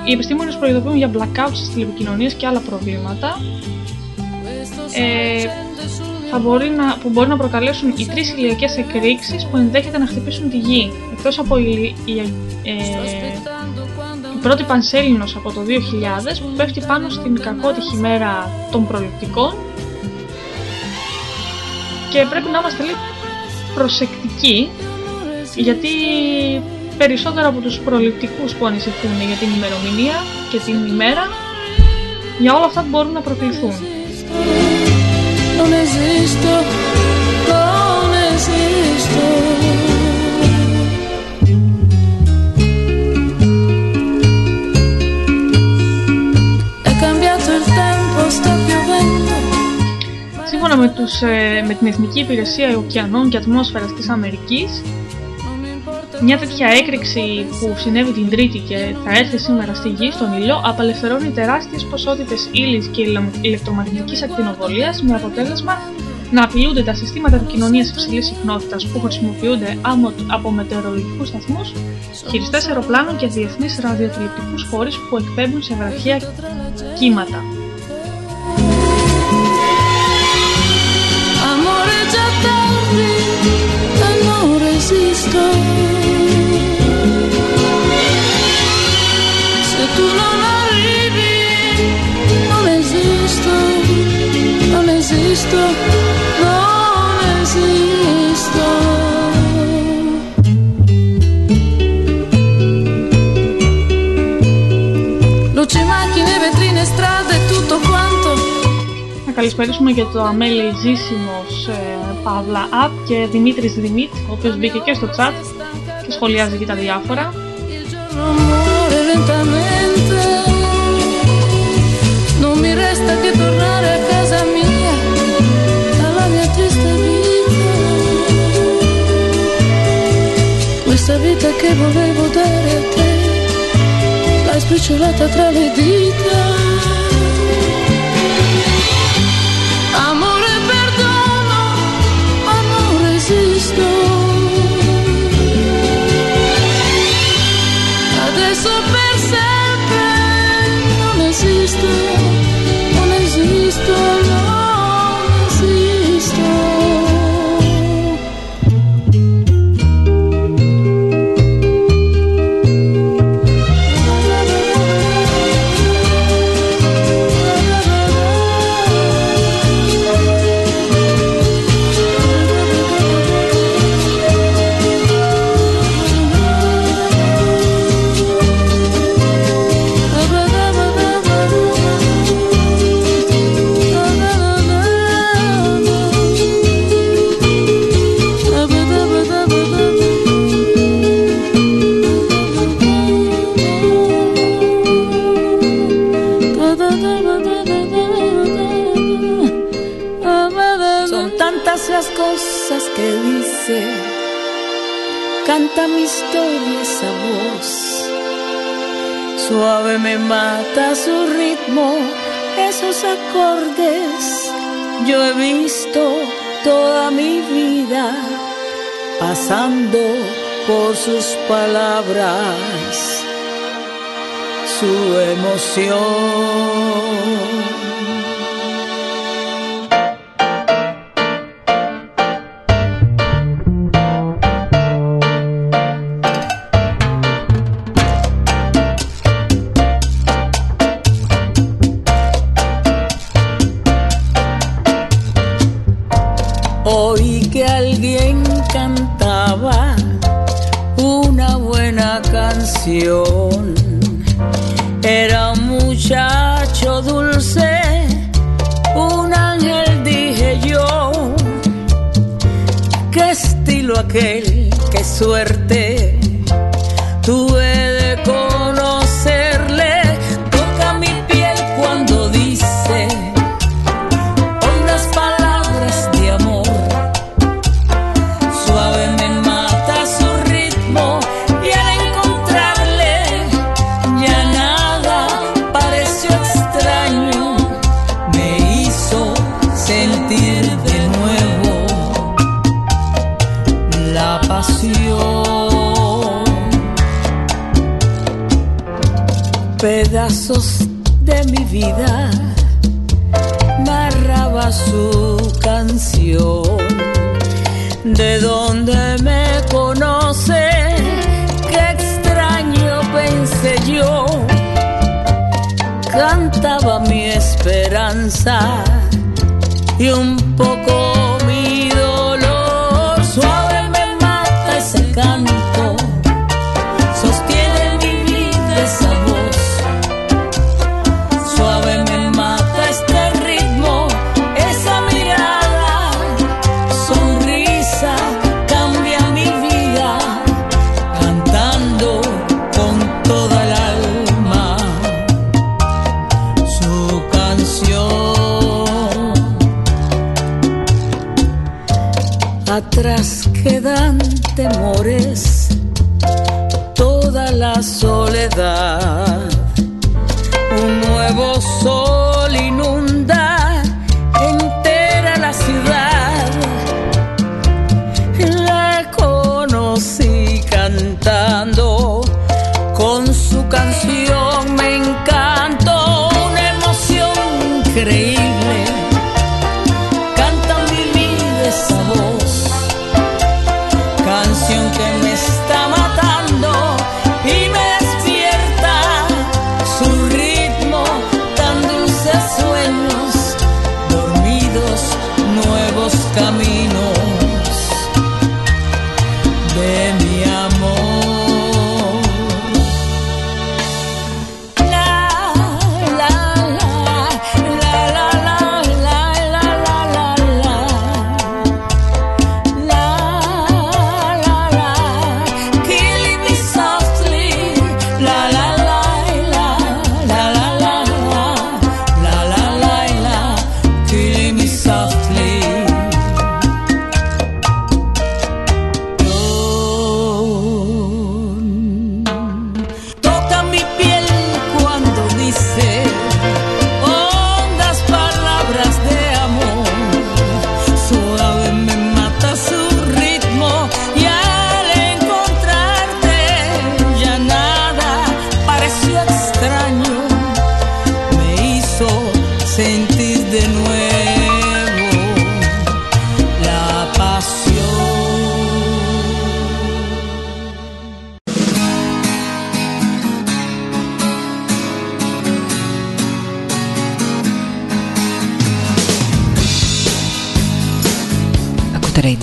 Οι επιστήμονες προειδοποιούν για blackouts στις τηλεπικοινωνίες και άλλα προβλήματα. Ε, θα μπορεί να, που μπορεί να προκαλέσουν οι τρεις ηλιακές εκρήξεις που ενδέχεται να χτυπήσουν τη γη. Εκτός από η, η, ε, η πρώτη Πανσέλινος από το 2000 που πέφτει πάνω στην κακότυχη μέρα των προληπτικών και πρέπει να είμαστε λίγο προσεκτικοί γιατί περισσότερο από τους προληπτικούς που ανησυχούν για την ημερομηνία και την ημέρα για όλα αυτά που μπορούν να προκληθούν. Non esisto, non esisto. Σύμφωνα με, τους, ε, με την Εθνική Υπηρεσία Οκεανών και Ατμόσφαιρας της Αμερικής, μια τέτοια έκρηξη που συνέβη την Τρίτη και θα έρθει σήμερα στη Γη, στον ήλιο, απελευθερώνει τεράστιες ποσότητες ύλης και ηλε- ηλεκτρομαγνητικής ακτινοβολίας με αποτέλεσμα να απειλούνται τα συστήματα επικοινωνίας υψηλής συχνότητας που χρησιμοποιούνται άμο- από μετεωρολογικούς σταθμούς, χειριστές αεροπλάνων και διεθνείς ραδιοτηλεπτικούς φορείς που εκπέμπουν σε βραχία κύματα. Tardi e non resisto. Se tu non arrivi, non esisto, non esisto, non esisto. Καλησπέρα για το Αμέλη Ζήσιμος ε, Παύλα Απ και Δημήτρης Δημήτ, ο οποίος μπήκε και στο chat και σχολιάζει και τα διάφορα. Suave me mata su ritmo, esos acordes. Yo he visto toda mi vida pasando por sus palabras, su emoción.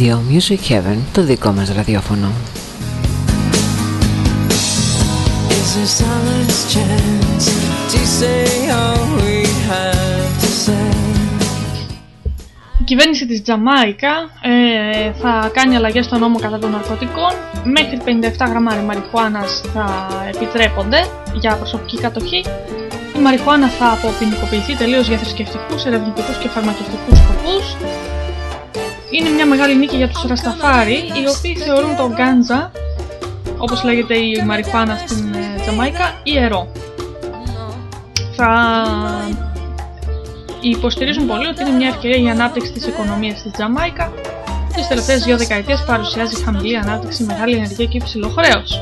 Radio Music το δικό μας ραδιόφωνο. Η κυβέρνηση της Τζαμάικα ε, θα κάνει αλλαγές στο νόμο κατά των ναρκωτικών. Μέχρι 57 γραμμάρια μαριχουάνας θα επιτρέπονται για προσωπική κατοχή. Η μαριχουάνα θα αποποινικοποιηθεί τελείως για θρησκευτικούς, ερευνητικούς και φαρμακευτικούς σκοπούς είναι μια μεγάλη νίκη για τους Ρασταφάρι, οι οποίοι θεωρούν τον γκάντζα, όπως λέγεται η μαριφάνα στην ε, Τζαμάικα, ιερό. Θα υποστηρίζουν πολύ ότι είναι μια ευκαιρία για ανάπτυξη της οικονομίας της Τζαμάικα. Τις τελευταίες δύο δεκαετίες παρουσιάζει χαμηλή ανάπτυξη, μεγάλη ενεργεία και υψηλό χρέος.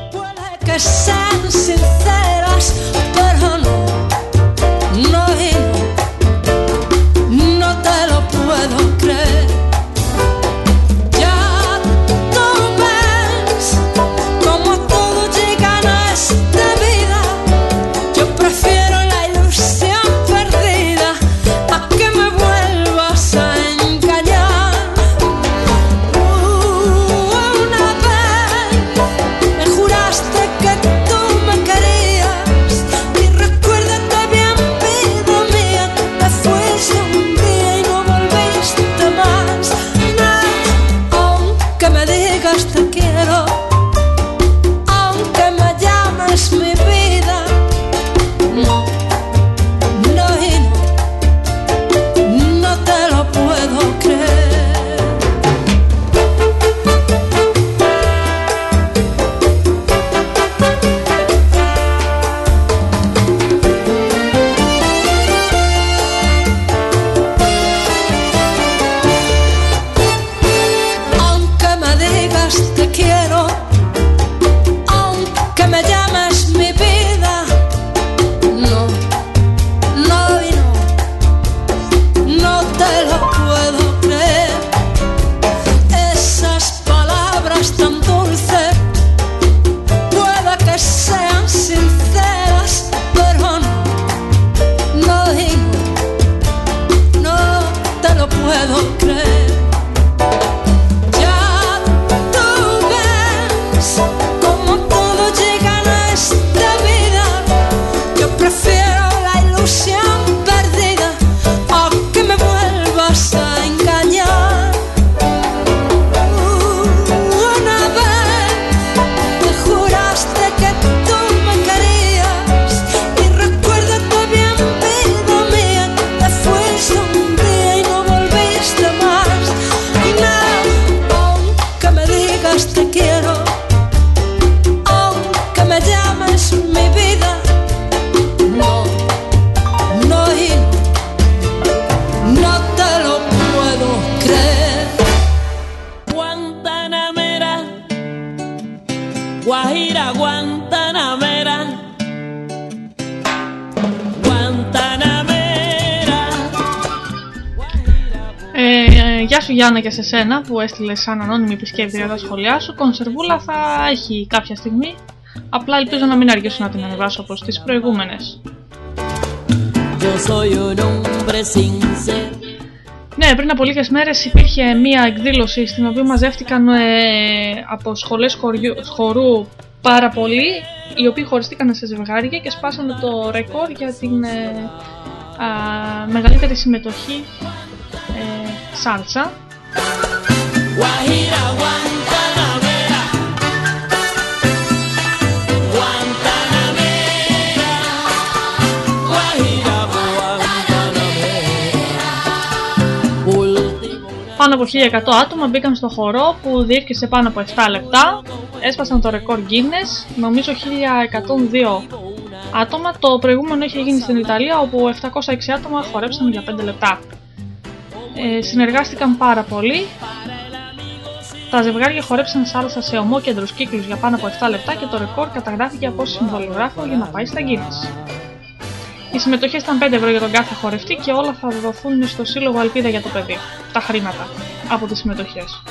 Σου Γιάννα και σε σένα που έστειλες σαν ανώνυμη επισκέπτη τα σχόλιά σου. Κονσερβούλα θα έχει κάποια στιγμή. Απλά ελπίζω να μην αργήσω να την ανεβάσω όπως τις προηγούμενες. Yo soy un hombre sincero. Ναι, πριν από λίγες μέρες υπήρχε μία εκδήλωση στην οποία μαζεύτηκαν ε, από σχολές χωριού, χορού πάρα πολλοί οι οποίοι χωριστήκαν σε ζευγάρια και σπάσανε το ρεκόρ για την ε, α, μεγαλύτερη συμμετοχή ε, σάλτσα. Guajira, Guantanamera. Guantanamera. Guajira, Guantanamera. Último. Πάνω από 1100 άτομα μπήκαν στο χορό που διήρκησε πάνω από 7 λεπτά. Έσπασαν το ρεκόρ Guinness, νομίζω 1102 άτομα. Το προηγούμενο είχε γίνει στην Ιταλία όπου 706 άτομα χορέψαν για 5 λεπτά. Ε, συνεργάστηκαν πάρα πολύ. Τα ζευγάρια χορέψαν σάλσα σε ομόκεντρους κύκλους για πάνω από 7 λεπτά και το ρεκόρ καταγράφηκε από συμβολογράφο για να πάει στα Guinness. Οι συμμετοχές ήταν 5 ευρώ για τον κάθε χορευτή και όλα θα δοθούν στο Σύλλογο Αλπίδα για το παιδί. Τα χρήματα από τις συμμετοχές.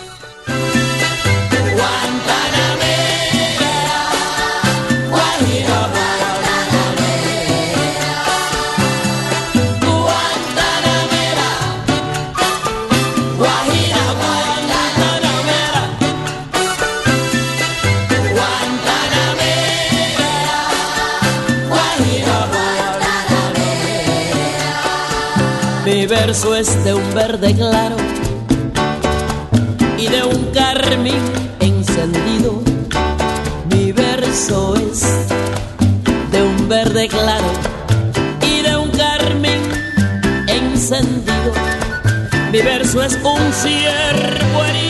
Verso es de un verde claro y de un carmín encendido. Mi verso es de un verde claro y de un carmín encendido. Mi verso es un ciervo herido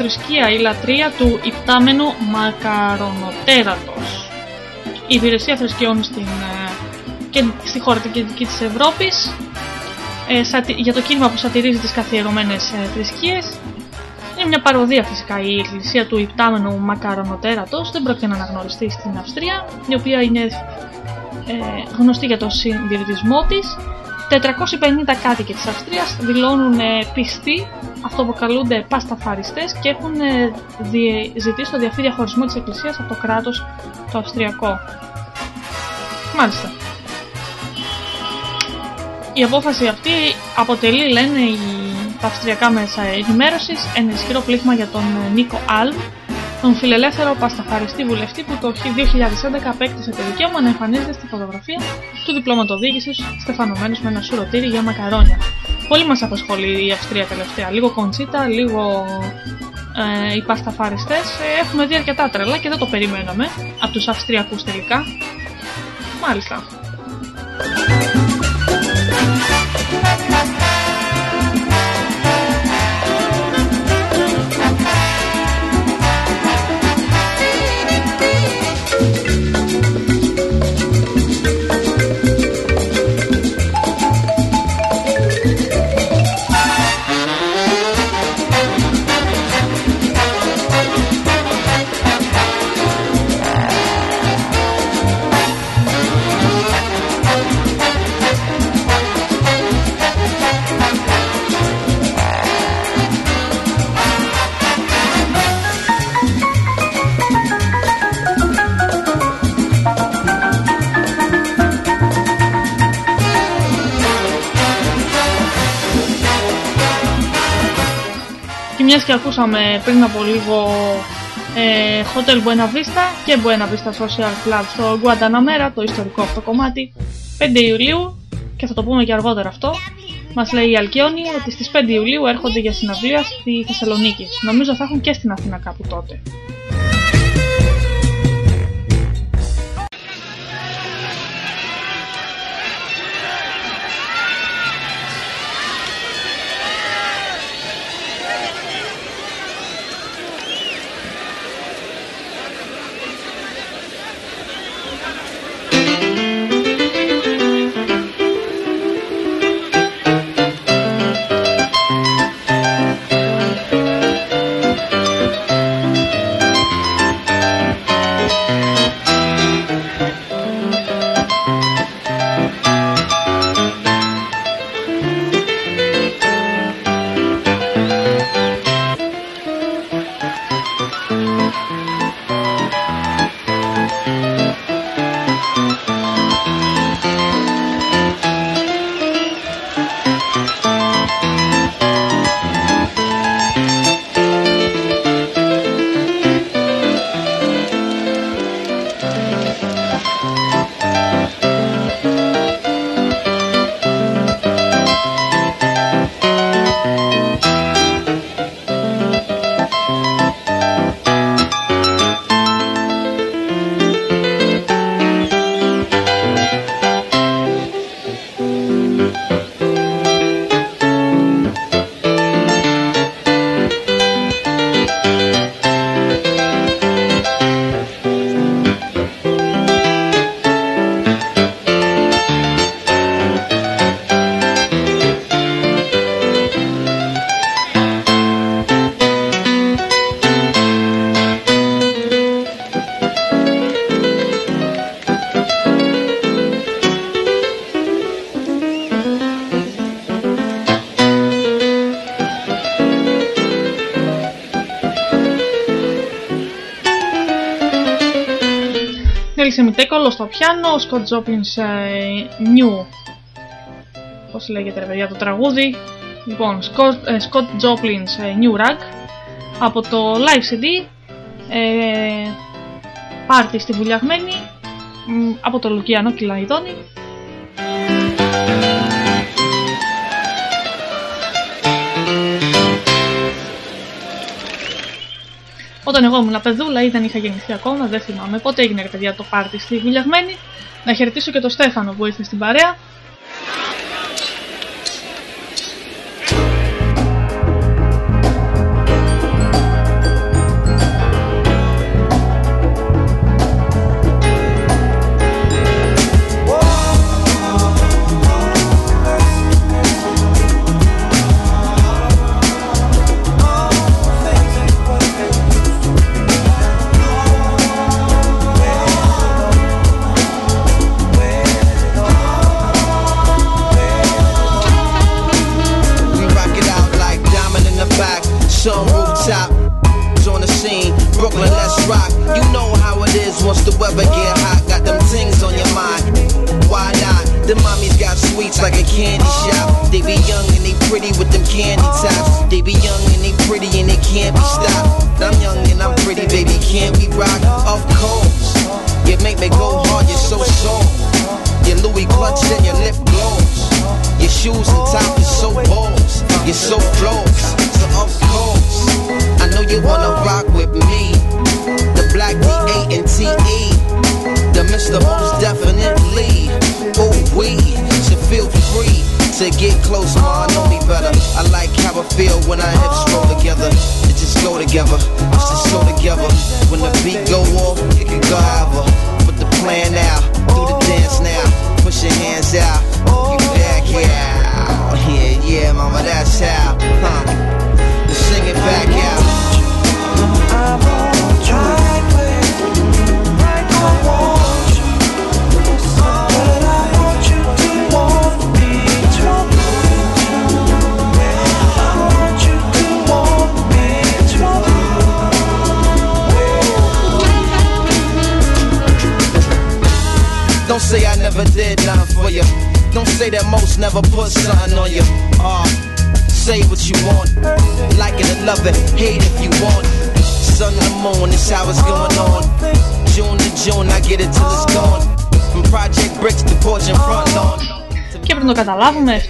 θρησκεία η λατρεία του υπτάμενου μακαρονοτέρατος. Η υπηρεσία θρησκειών στην, ε, και στη χώρα την κεντρική της Ευρώπης ε, σατι- για το κίνημα που σατυρίζει τις καθιερωμένες ε, θρησκείες. Είναι μια παροδία φυσικά η εκκλησία του υπτάμενου μακαρονοτέρατος. Δεν πρόκειται να αναγνωριστεί στην Αυστρία η οποία είναι ε, γνωστή για τον συντηρητισμό της 450 κάτοικοι της Αυστρίας δηλώνουν ε, πιστοί αυτοποκαλούνται πασταφαριστές και έχουν ε, διε- ζητήσει το διαφύ διαχωρισμό της εκκλησίας από το κράτος το αυστριακό. Μάλιστα. Η απόφαση αυτή αποτελεί, λένε οι, τα αυστριακά μέσα ενημέρωσης, ένα ισχυρό πλήγμα για τον ε, Νίκο Άλμ, τον φιλελεύθερο πασταφαριστή βουλευτή που το 2011 απέκτησε το δικαίωμα να εμφανίζεται στη φωτογραφία του διπλώματο οδήγηση στεφανωμένο με ένα σουρωτήρι για μακαρόνια. Πολύ μας απασχολεί η Αυστρία τελευταία. Λίγο κοντσίτα, λίγο ε, οι πασταφαριστέ. Ε, έχουμε δει αρκετά τρελά και δεν το περιμέναμε από τους Αυστριακούς τελικά. Μάλιστα. Μιας και ακούσαμε πριν από λίγο ε, Hotel Buena Vista και Buena Vista Social Club στο Guantanamera, το ιστορικό αυτό κομμάτι, 5 Ιουλίου, και θα το πούμε και αργότερα αυτό, μας λέει η Αλκιόνη ότι στις 5 Ιουλίου έρχονται για συναυλία στη Θεσσαλονίκη. Νομίζω θα έχουν και στην Αθήνα κάπου τότε. Νέλη Μητέκολο στο πιάνο, Σκοτ Τζόπινς New. Πώς λέγεται ρε παιδιά το τραγούδι. Λοιπόν, Σκοτ Τζόπινς New Rag από το Live CD. Ε, πάρτι στη βουλιαγμένη μ, από το Λουκιανό Κυλαϊδόνι. Όταν εγώ ήμουν παιδούλα ή δεν είχα γεννηθεί ακόμα, δεν θυμάμαι πότε έγινε ρε παιδιά το πάρτι στη βουλιαγμένη. Να χαιρετήσω και τον Στέφανο που ήρθε στην παρέα.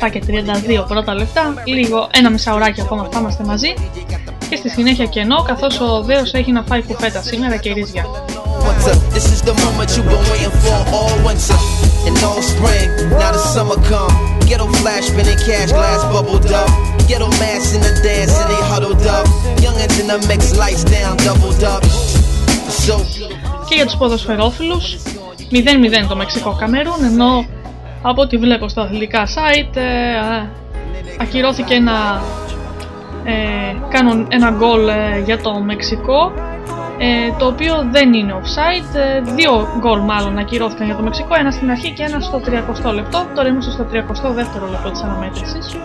7 και 32 πρώτα λεπτά, λίγο ένα μισάωράκι ακόμα θα μαζί. Και στη συνέχεια κενό καθώς ο Δέος έχει να φάει κουφέτα σήμερα και ρίζια. Ghetto flash, spinning cash, glass bubbled up. Και για τους ποδοσφαιρόφιλους, 0-0 το Μεξικό Καμερούν, ενώ από ό,τι βλέπω στα αθλητικά site ε, ακυρώθηκε ένα, ε, κάνουν ένα γκολ ε, για το Μεξικό ε, το οποίο δεν είναι offside δύο γκολ μάλλον ακυρώθηκαν για το Μεξικό ένα στην αρχή και ένα στο 30 λεπτό. Τώρα είμαστε στο 32 λεπτό της αναμέτρησης.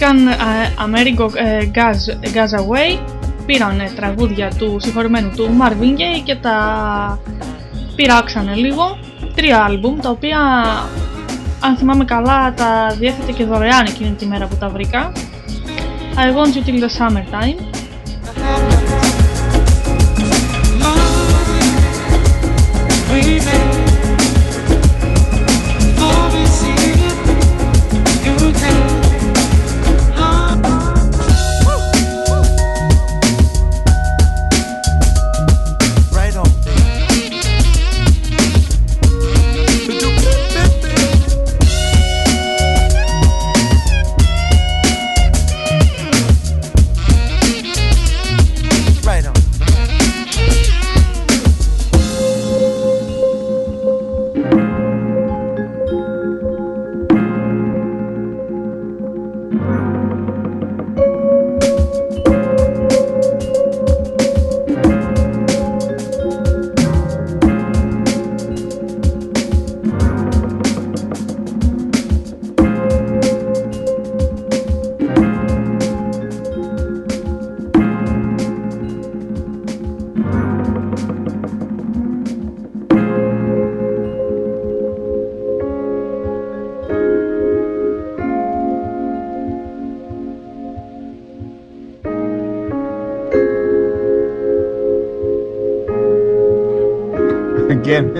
Βρήκαν ε, Amerigo ε, Gazaway, πήραν ε, τραγούδια του συγχωρημένου του Marvin Gaye και τα πειράξανε λίγο. Τρία άλμπουμ, τα οποία αν θυμάμαι καλά τα διέθετε και δωρεάν εκείνη τη μέρα που τα βρήκα. I want you till the summertime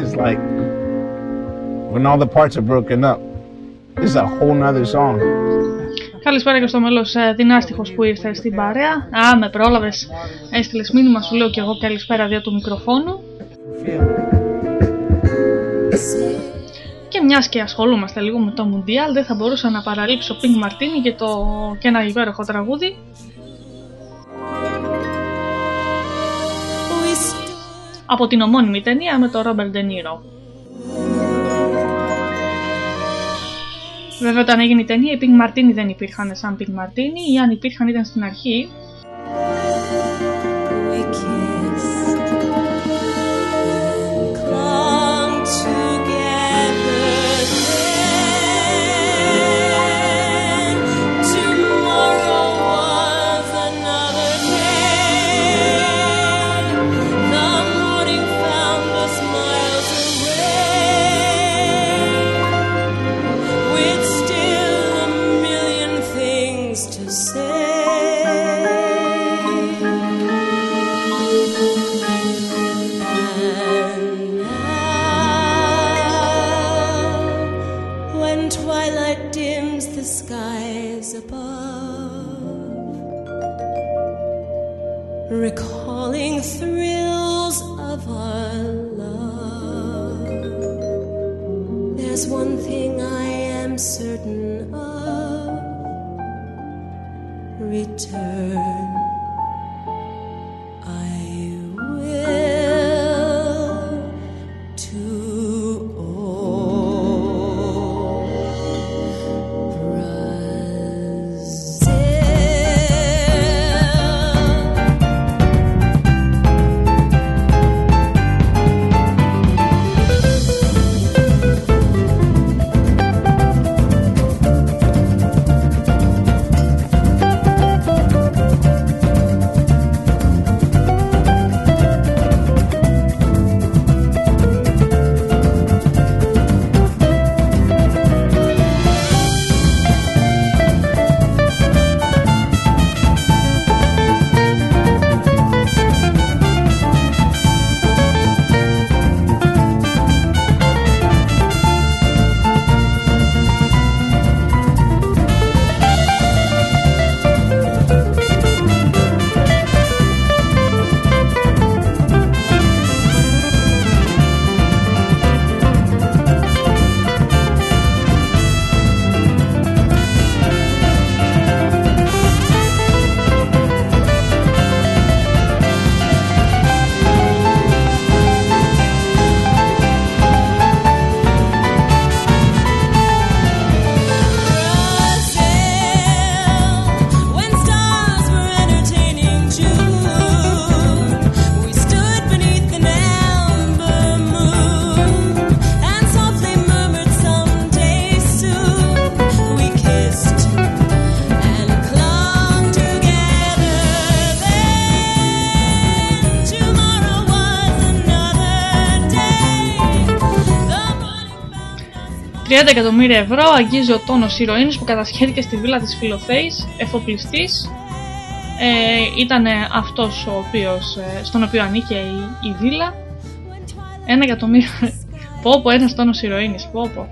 again is like when all the parts are broken up. This is a whole nother song. Καλησπέρα και στο μέλο Δυνάστιχος που ήρθες στην παρέα. Α, με πρόλαβες. Έστειλες μήνυμα, σου λέω και εγώ καλησπέρα δια του μικροφόνου. Και μιας και ασχολούμαστε λίγο με το Μουντιάλ, δεν θα μπορούσα να παραλείψω Pink Martini και, το... και ένα υπέροχο τραγούδι. Από την ομώνυμη ταινία με τον Ρόμπερ Ντενίρο. Βέβαια, όταν έγινε η ταινία, οι Pink Martini δεν υπήρχαν σαν Pink Martini, ή αν υπήρχαν ήταν στην αρχή. Εκατομμύρια ευρώ αγγίζει ο τόνος ηρωίνης που κατασχέθηκε στη βίλα της Φιλοθέης, εφοπλιστής. Ε, ήταν αυτός ο οποίος, ε, στον οποίο ανήκε η, η βίλα. Ένα εκατομμύριο... πω πω, ένας τόνος ηρωίνης, πω πω.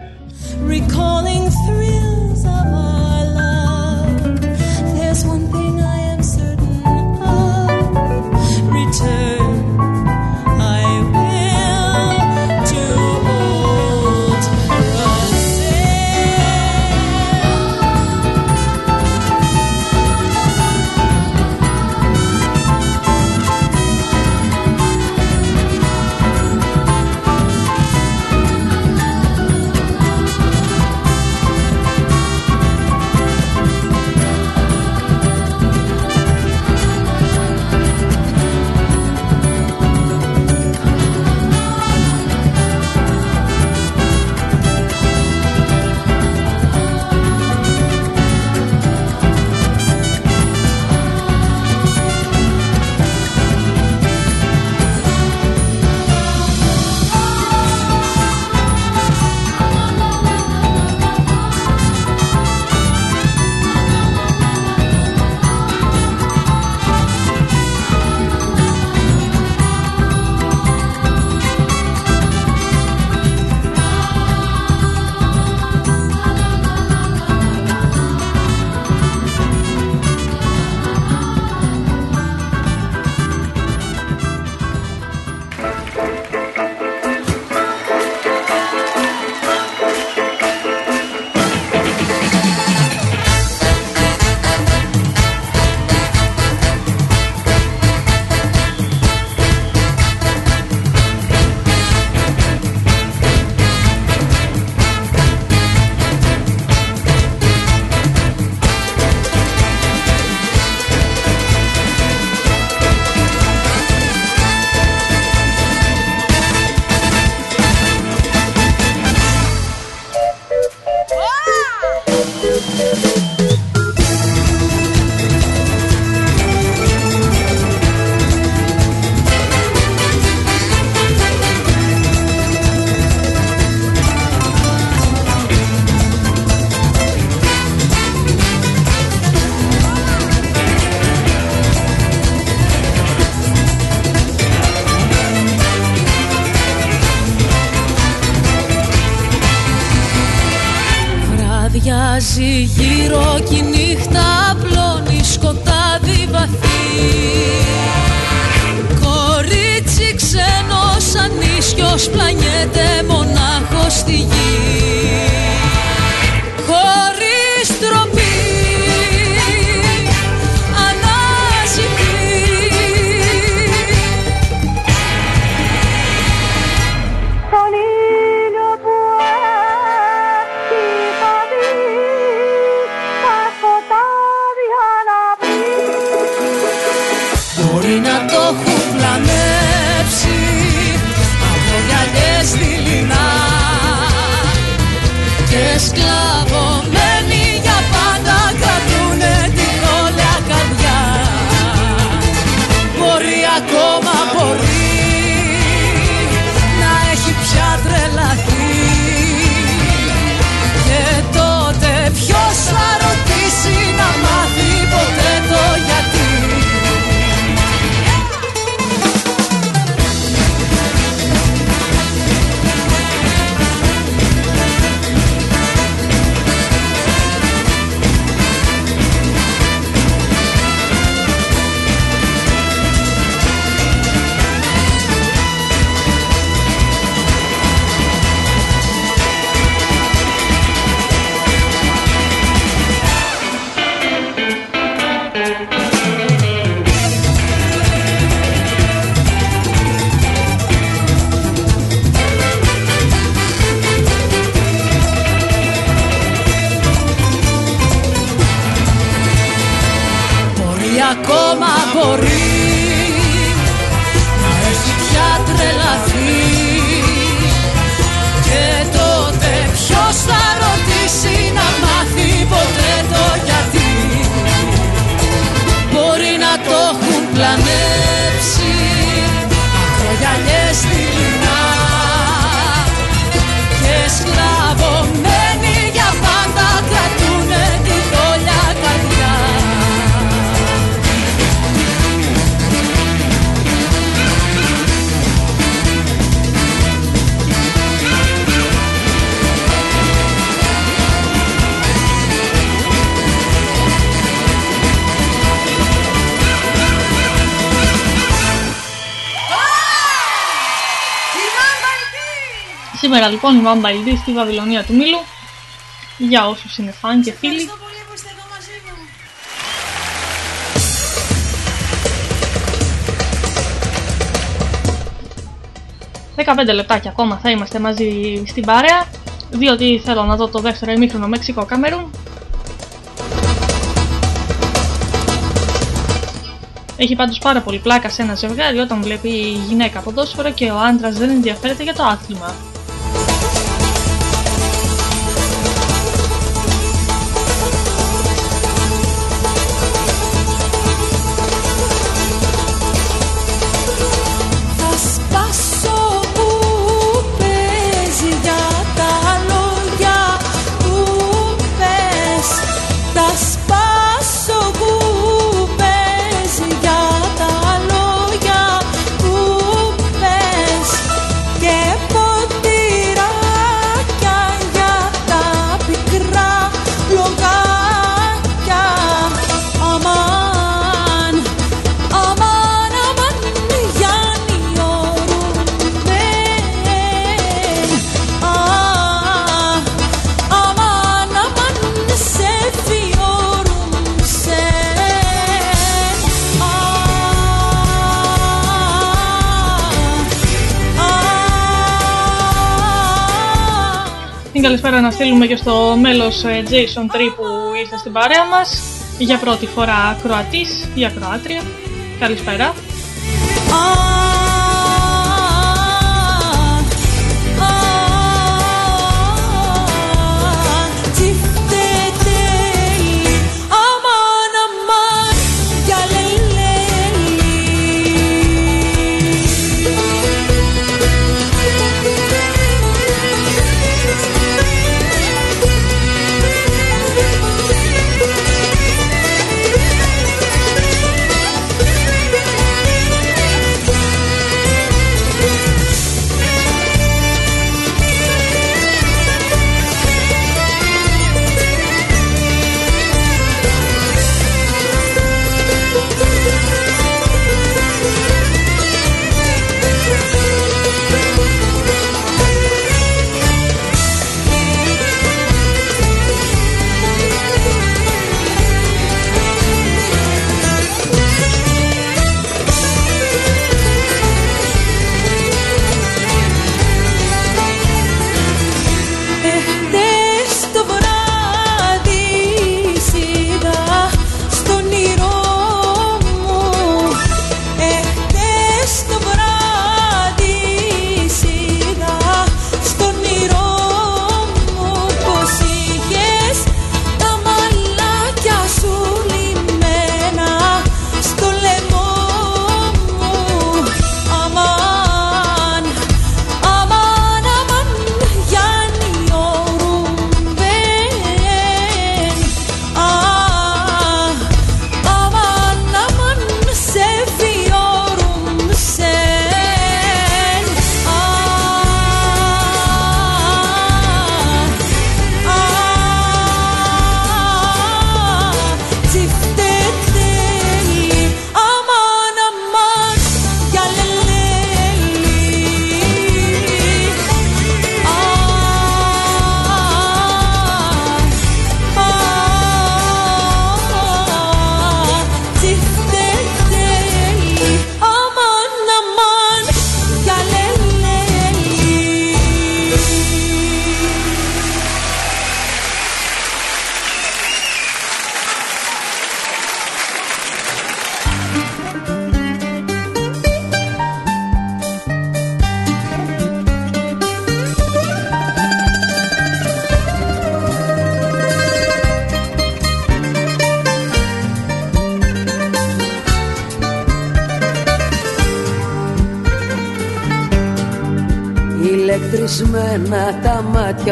Σήμερα λοιπόν η Mamba LD στη Βαβυλωνία του Μήλου για όσους είναι φαν και φίλοι. 15 λεπτάκια ακόμα θα είμαστε μαζί στην παρέα διότι θέλω να δω το δεύτερο ημίχρονο Μεξικό Καμερούν Έχει πάντως πάρα πολύ πλάκα σε ένα ζευγάρι όταν βλέπει η γυναίκα ποδόσφαιρο και ο άντρας δεν ενδιαφέρεται για το άθλημα. Στείλουμε και στο μέλος ε, Jason Tree που ήρθε στην παρέα μας για πρώτη φορά Κροατής ή Ακροάτρια. Καλησπέρα.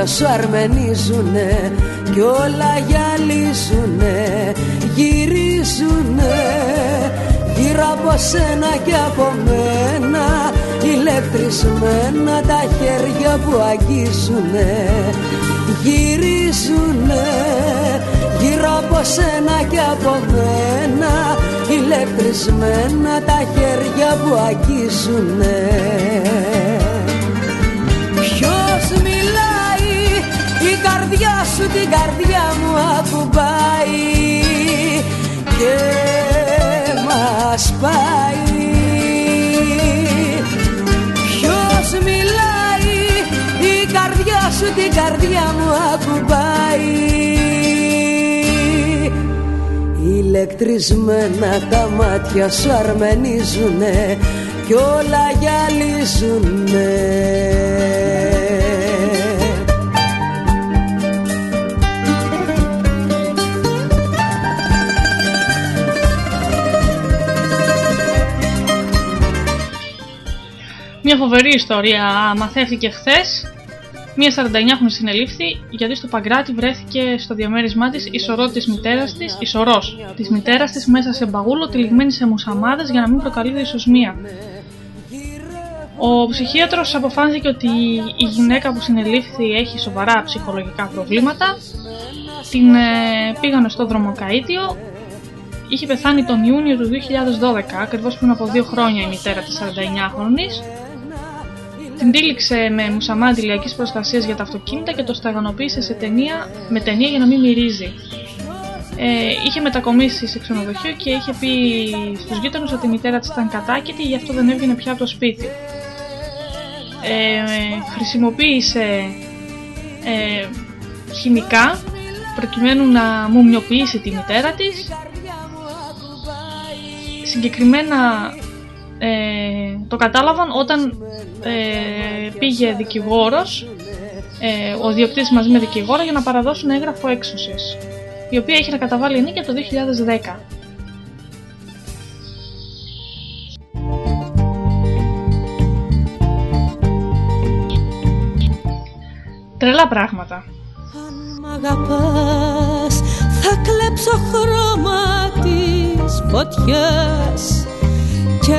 Μάτια σου αρμενίζουνε κι όλα γυαλίζουνε, γυρίζουνε. Γύρω από σένα και από μένα ηλεκτρισμένα τα χέρια που αγγίζουνε. Γυρίζουνε γύρω από σένα και από μένα ηλεκτρισμένα τα χέρια που αγγίζουνε καρδιά σου την καρδιά μου ακουμπάει και μας πάει. Ποιος μιλάει η καρδιά σου την καρδιά μου ακουμπάει. Ηλεκτρισμένα τα μάτια σου αρμενίζουνε κι όλα γυαλίζουνε Μια φοβερή ιστορία μαθαίθηκε χθες. Μια 49χρονη συνελήφθη γιατί στο Παγκράτη βρέθηκε στο διαμέρισμά της η σωρό της μητέρας της, η σωρός της μητέρας της μέσα σε μπαγούλο τυλιγμένη σε μουσαμάδες για να μην προκαλεί δυσοσμία. Ο ψυχίατρος αποφάνθηκε ότι η γυναίκα που συνελήφθη έχει σοβαρά ψυχολογικά προβλήματα. Την ε, πήγανε στο δρομοκαΐτιο. Είχε πεθάνει τον Ιούνιο του 2012, ακριβώς πριν από δύο χρόνια η μητέρα της 49χρονης. Την τύλιξε με μουσαμά αντιλιακής προστασίας για τα αυτοκίνητα και το σταγανοποίησε σε ταινία, με ταινία για να μην μυρίζει. Ε, είχε μετακομίσει σε ξενοδοχείο και είχε πει στους γείτονες ότι η μητέρα της ήταν κατάκητη, γι' αυτό δεν έβγαινε πια από το σπίτι. Ε, χρησιμοποίησε ε, χημικά προκειμένου να μουμιοποιήσει τη μητέρα της. Συγκεκριμένα ε, το κατάλαβαν όταν ε, πήγε δικηγόρος, ε, ο διοκτήτης μαζί με δικηγόρο για να παραδώσουν έγγραφο έξωσης, η οποία είχε να καταβάλει ενίκεια το 2010. Τρελά πράγματα. Μ' αγαπάς θα κλέψω χρώμα της φωτιάς και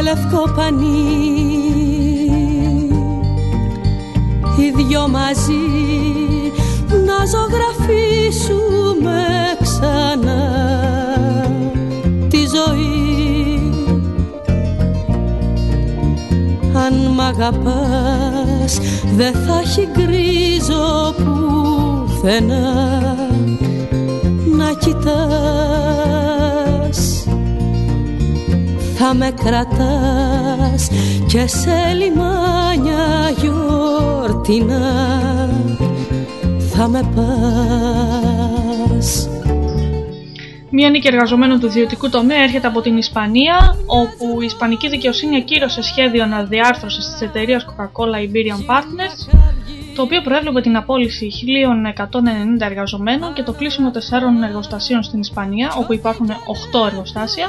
λευκό πανί. Οι δυο μαζί να ζωγραφίσουμε ξανά τη ζωή. Αν μ' αγαπάς δεν θα έχει γκρίζο πουθενά. Να κοιτάς θα με κρατάς και σε λιμάνια γιορτινά. Θα με πας. Μία νίκη εργαζομένων του ιδιωτικού τομέα έρχεται από την Ισπανία, όπου η Ισπανική δικαιοσύνη ακύρωσε σχέδιο αναδιάρθρωσης της εταιρείας Coca-Cola Iberian Partners, το οποίο προέβλεπε την απόλυση 1.190 εργαζομένων και το κλείσιμο 4 εργοστασίων στην Ισπανία, όπου υπάρχουν 8 εργοστάσια,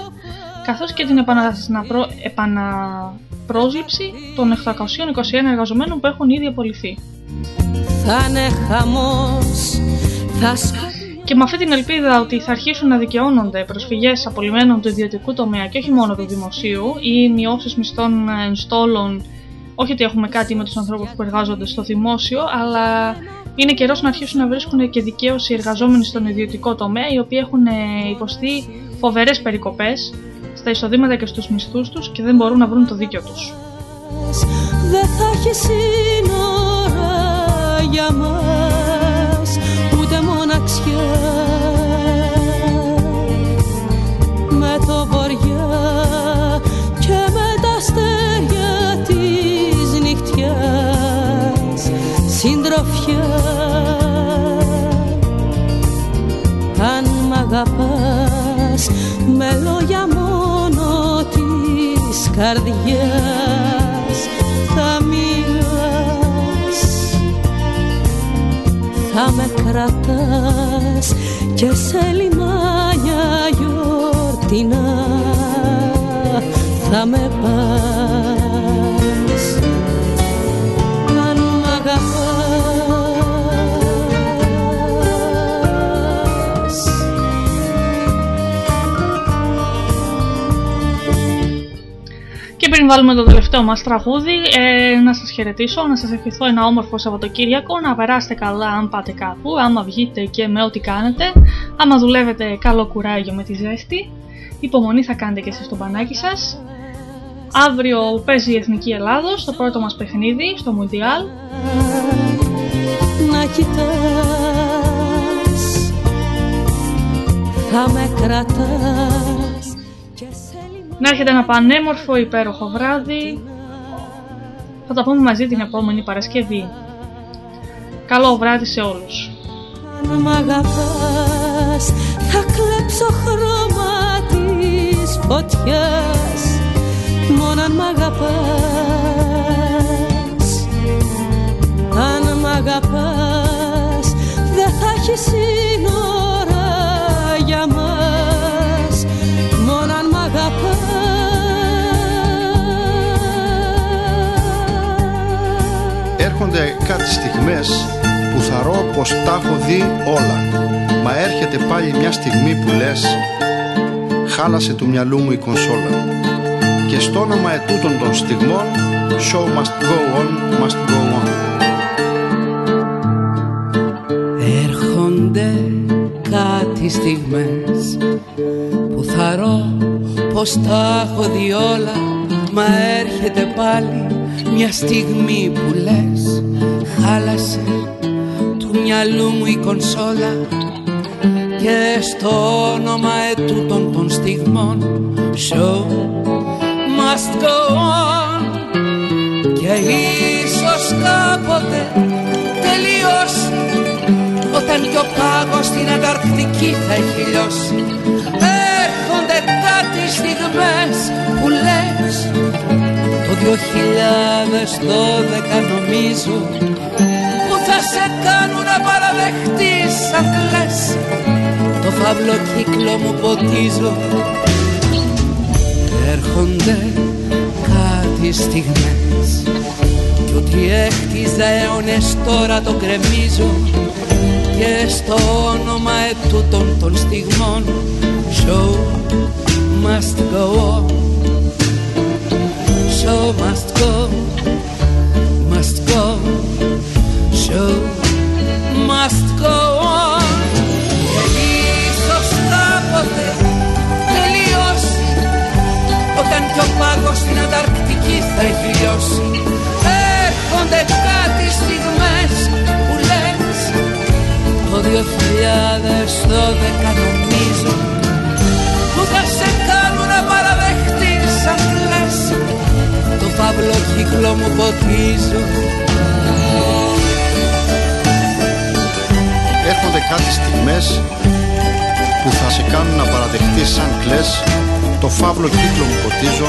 καθώς και την επαναπρό... επαναπρόσληψη των 821 εργαζομένων που έχουν ήδη απολυθεί. Θα είναι χαμός, θα σκοτεινεί Και με αυτή την ελπίδα ότι θα αρχίσουν να δικαιώνονται προσφυγές απολυμμένων του ιδιωτικού τομέα και όχι μόνο του δημοσίου ή μειώσεις μισθών ε, ενστόλων, όχι ότι έχουμε κάτι με τους ανθρώπους που εργάζονται στο δημόσιο, αλλά είναι καιρός να αρχίσουν να βρίσκουν και δικαίωση οι εργαζόμενοι στον ιδιωτικό τομέα, οι οποίοι έχουν ε, υποστεί φοβερές περικοπές στα εισοδήματα και στους μισθούς τους και δεν μπορούν να βρουν το δίκιο τους. δεν θα έχει σύνορα για μας ούτε μοναξιά με το βοριά και με τα αστέρια της νυχτιάς συντροφιά αν μ' αγαπάς με λόγια μόνο της καρδιάς. Θα μιλάς θα με κρατάς και σε λιμάνια γιορτινά. Θα με πας βάλουμε το τελευταίο μας τραγούδι, ε, να σας χαιρετήσω, να σας ευχηθώ ένα όμορφο Σαββατοκύριακο, να περάσετε καλά αν πάτε κάπου, άμα βγείτε και με ό,τι κάνετε, άμα δουλεύετε καλό κουράγιο με τη ζέστη, υπομονή θα κάνετε και εσείς στο μπανάκι σας. Αύριο παίζει η Εθνική Ελλάδος, το πρώτο μας παιχνίδι στο Μουντιάλ. να κοιτάς θα με κρατάς Να έρχεται ένα πανέμορφο υπέροχο βράδυ. Θα τα πούμε μαζί την επόμενη Παρασκευή. Καλό βράδυ σε όλους. αν μ' αγαπάς θα κλέψω χρώμα της φωτιάς μόνο αν μ' αγαπάς αν μ' αγαπάς δεν θα έχεις σύνορα Έρχονται κάτι στιγμές που θαρώ πως τα έχω δει όλα. Μα έρχεται πάλι μια στιγμή που λες Χάλασε του μυαλού μου η κονσόλα Και στο όνομα ετούτων των στιγμών Show must go on, must go on Έρχονται κάτι στιγμές που θαρώ πως τα έχω δει όλα. Μα έρχεται πάλι μια στιγμή που λες Χάλασε του μυαλού μου η κονσόλα Και στο όνομα ετούτων των στιγμών Show must go on. Και ίσως κάποτε τελειώσει όταν κι ο πάγος στην Ανταρκτική θα έχει λιώσει. Έρχονται κάτι στιγμές που λες Το 2012 νομίζω Που θα σε κάνουν να παραδεχτείς αν κλαις Το φαύλο κύκλο μου ποτίζω. Έρχονται κάτι στιγμές Κι ό,τι έκτιζα αιώνες τώρα το κρεμίζω και στο όνομα ετούτων των στιγμών Show must go on Show must go Must go Show. Must go on Και ίσως κάποτε τελειώσει. Όταν κι ο πάγος στην Ανταρκτική θα έχει λιώσει Έρχονται κάτι στιγμές που λες το 2012 νομίζω το φαύλο κύκλο μου ποτίζω. Έρχονται κάτι στιγμές που θα σε κάνουν να παραδεχτείς σαν κλαις. Το φαύλο κύκλο μου ποτίζω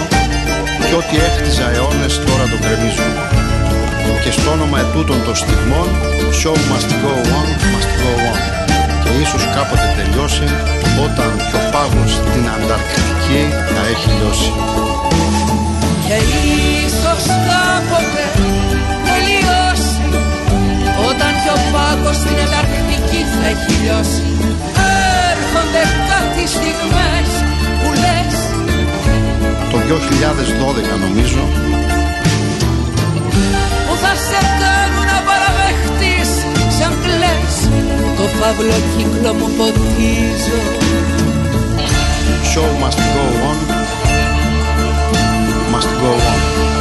Κι ό,τι έχτιζα αιώνες τώρα το κρεμίζω Και στο όνομα ετούτων των στιγμών Show must go on, must go on. Και ίσως κάποτε τελειώσει Όταν κι ο πάγος την Ανταρκτική θα έχει λιώσει. Και πάγος στην Ανταρκτική θα έχει λιώσει. Έρχονται κάτι στιγμές που λες. Το 2012 νομίζω. Που θα σε κάνουν να παραδεχτείς σαν κλαις το φαύλο κύκλο μου ποτίζω. Show must go on. Must go on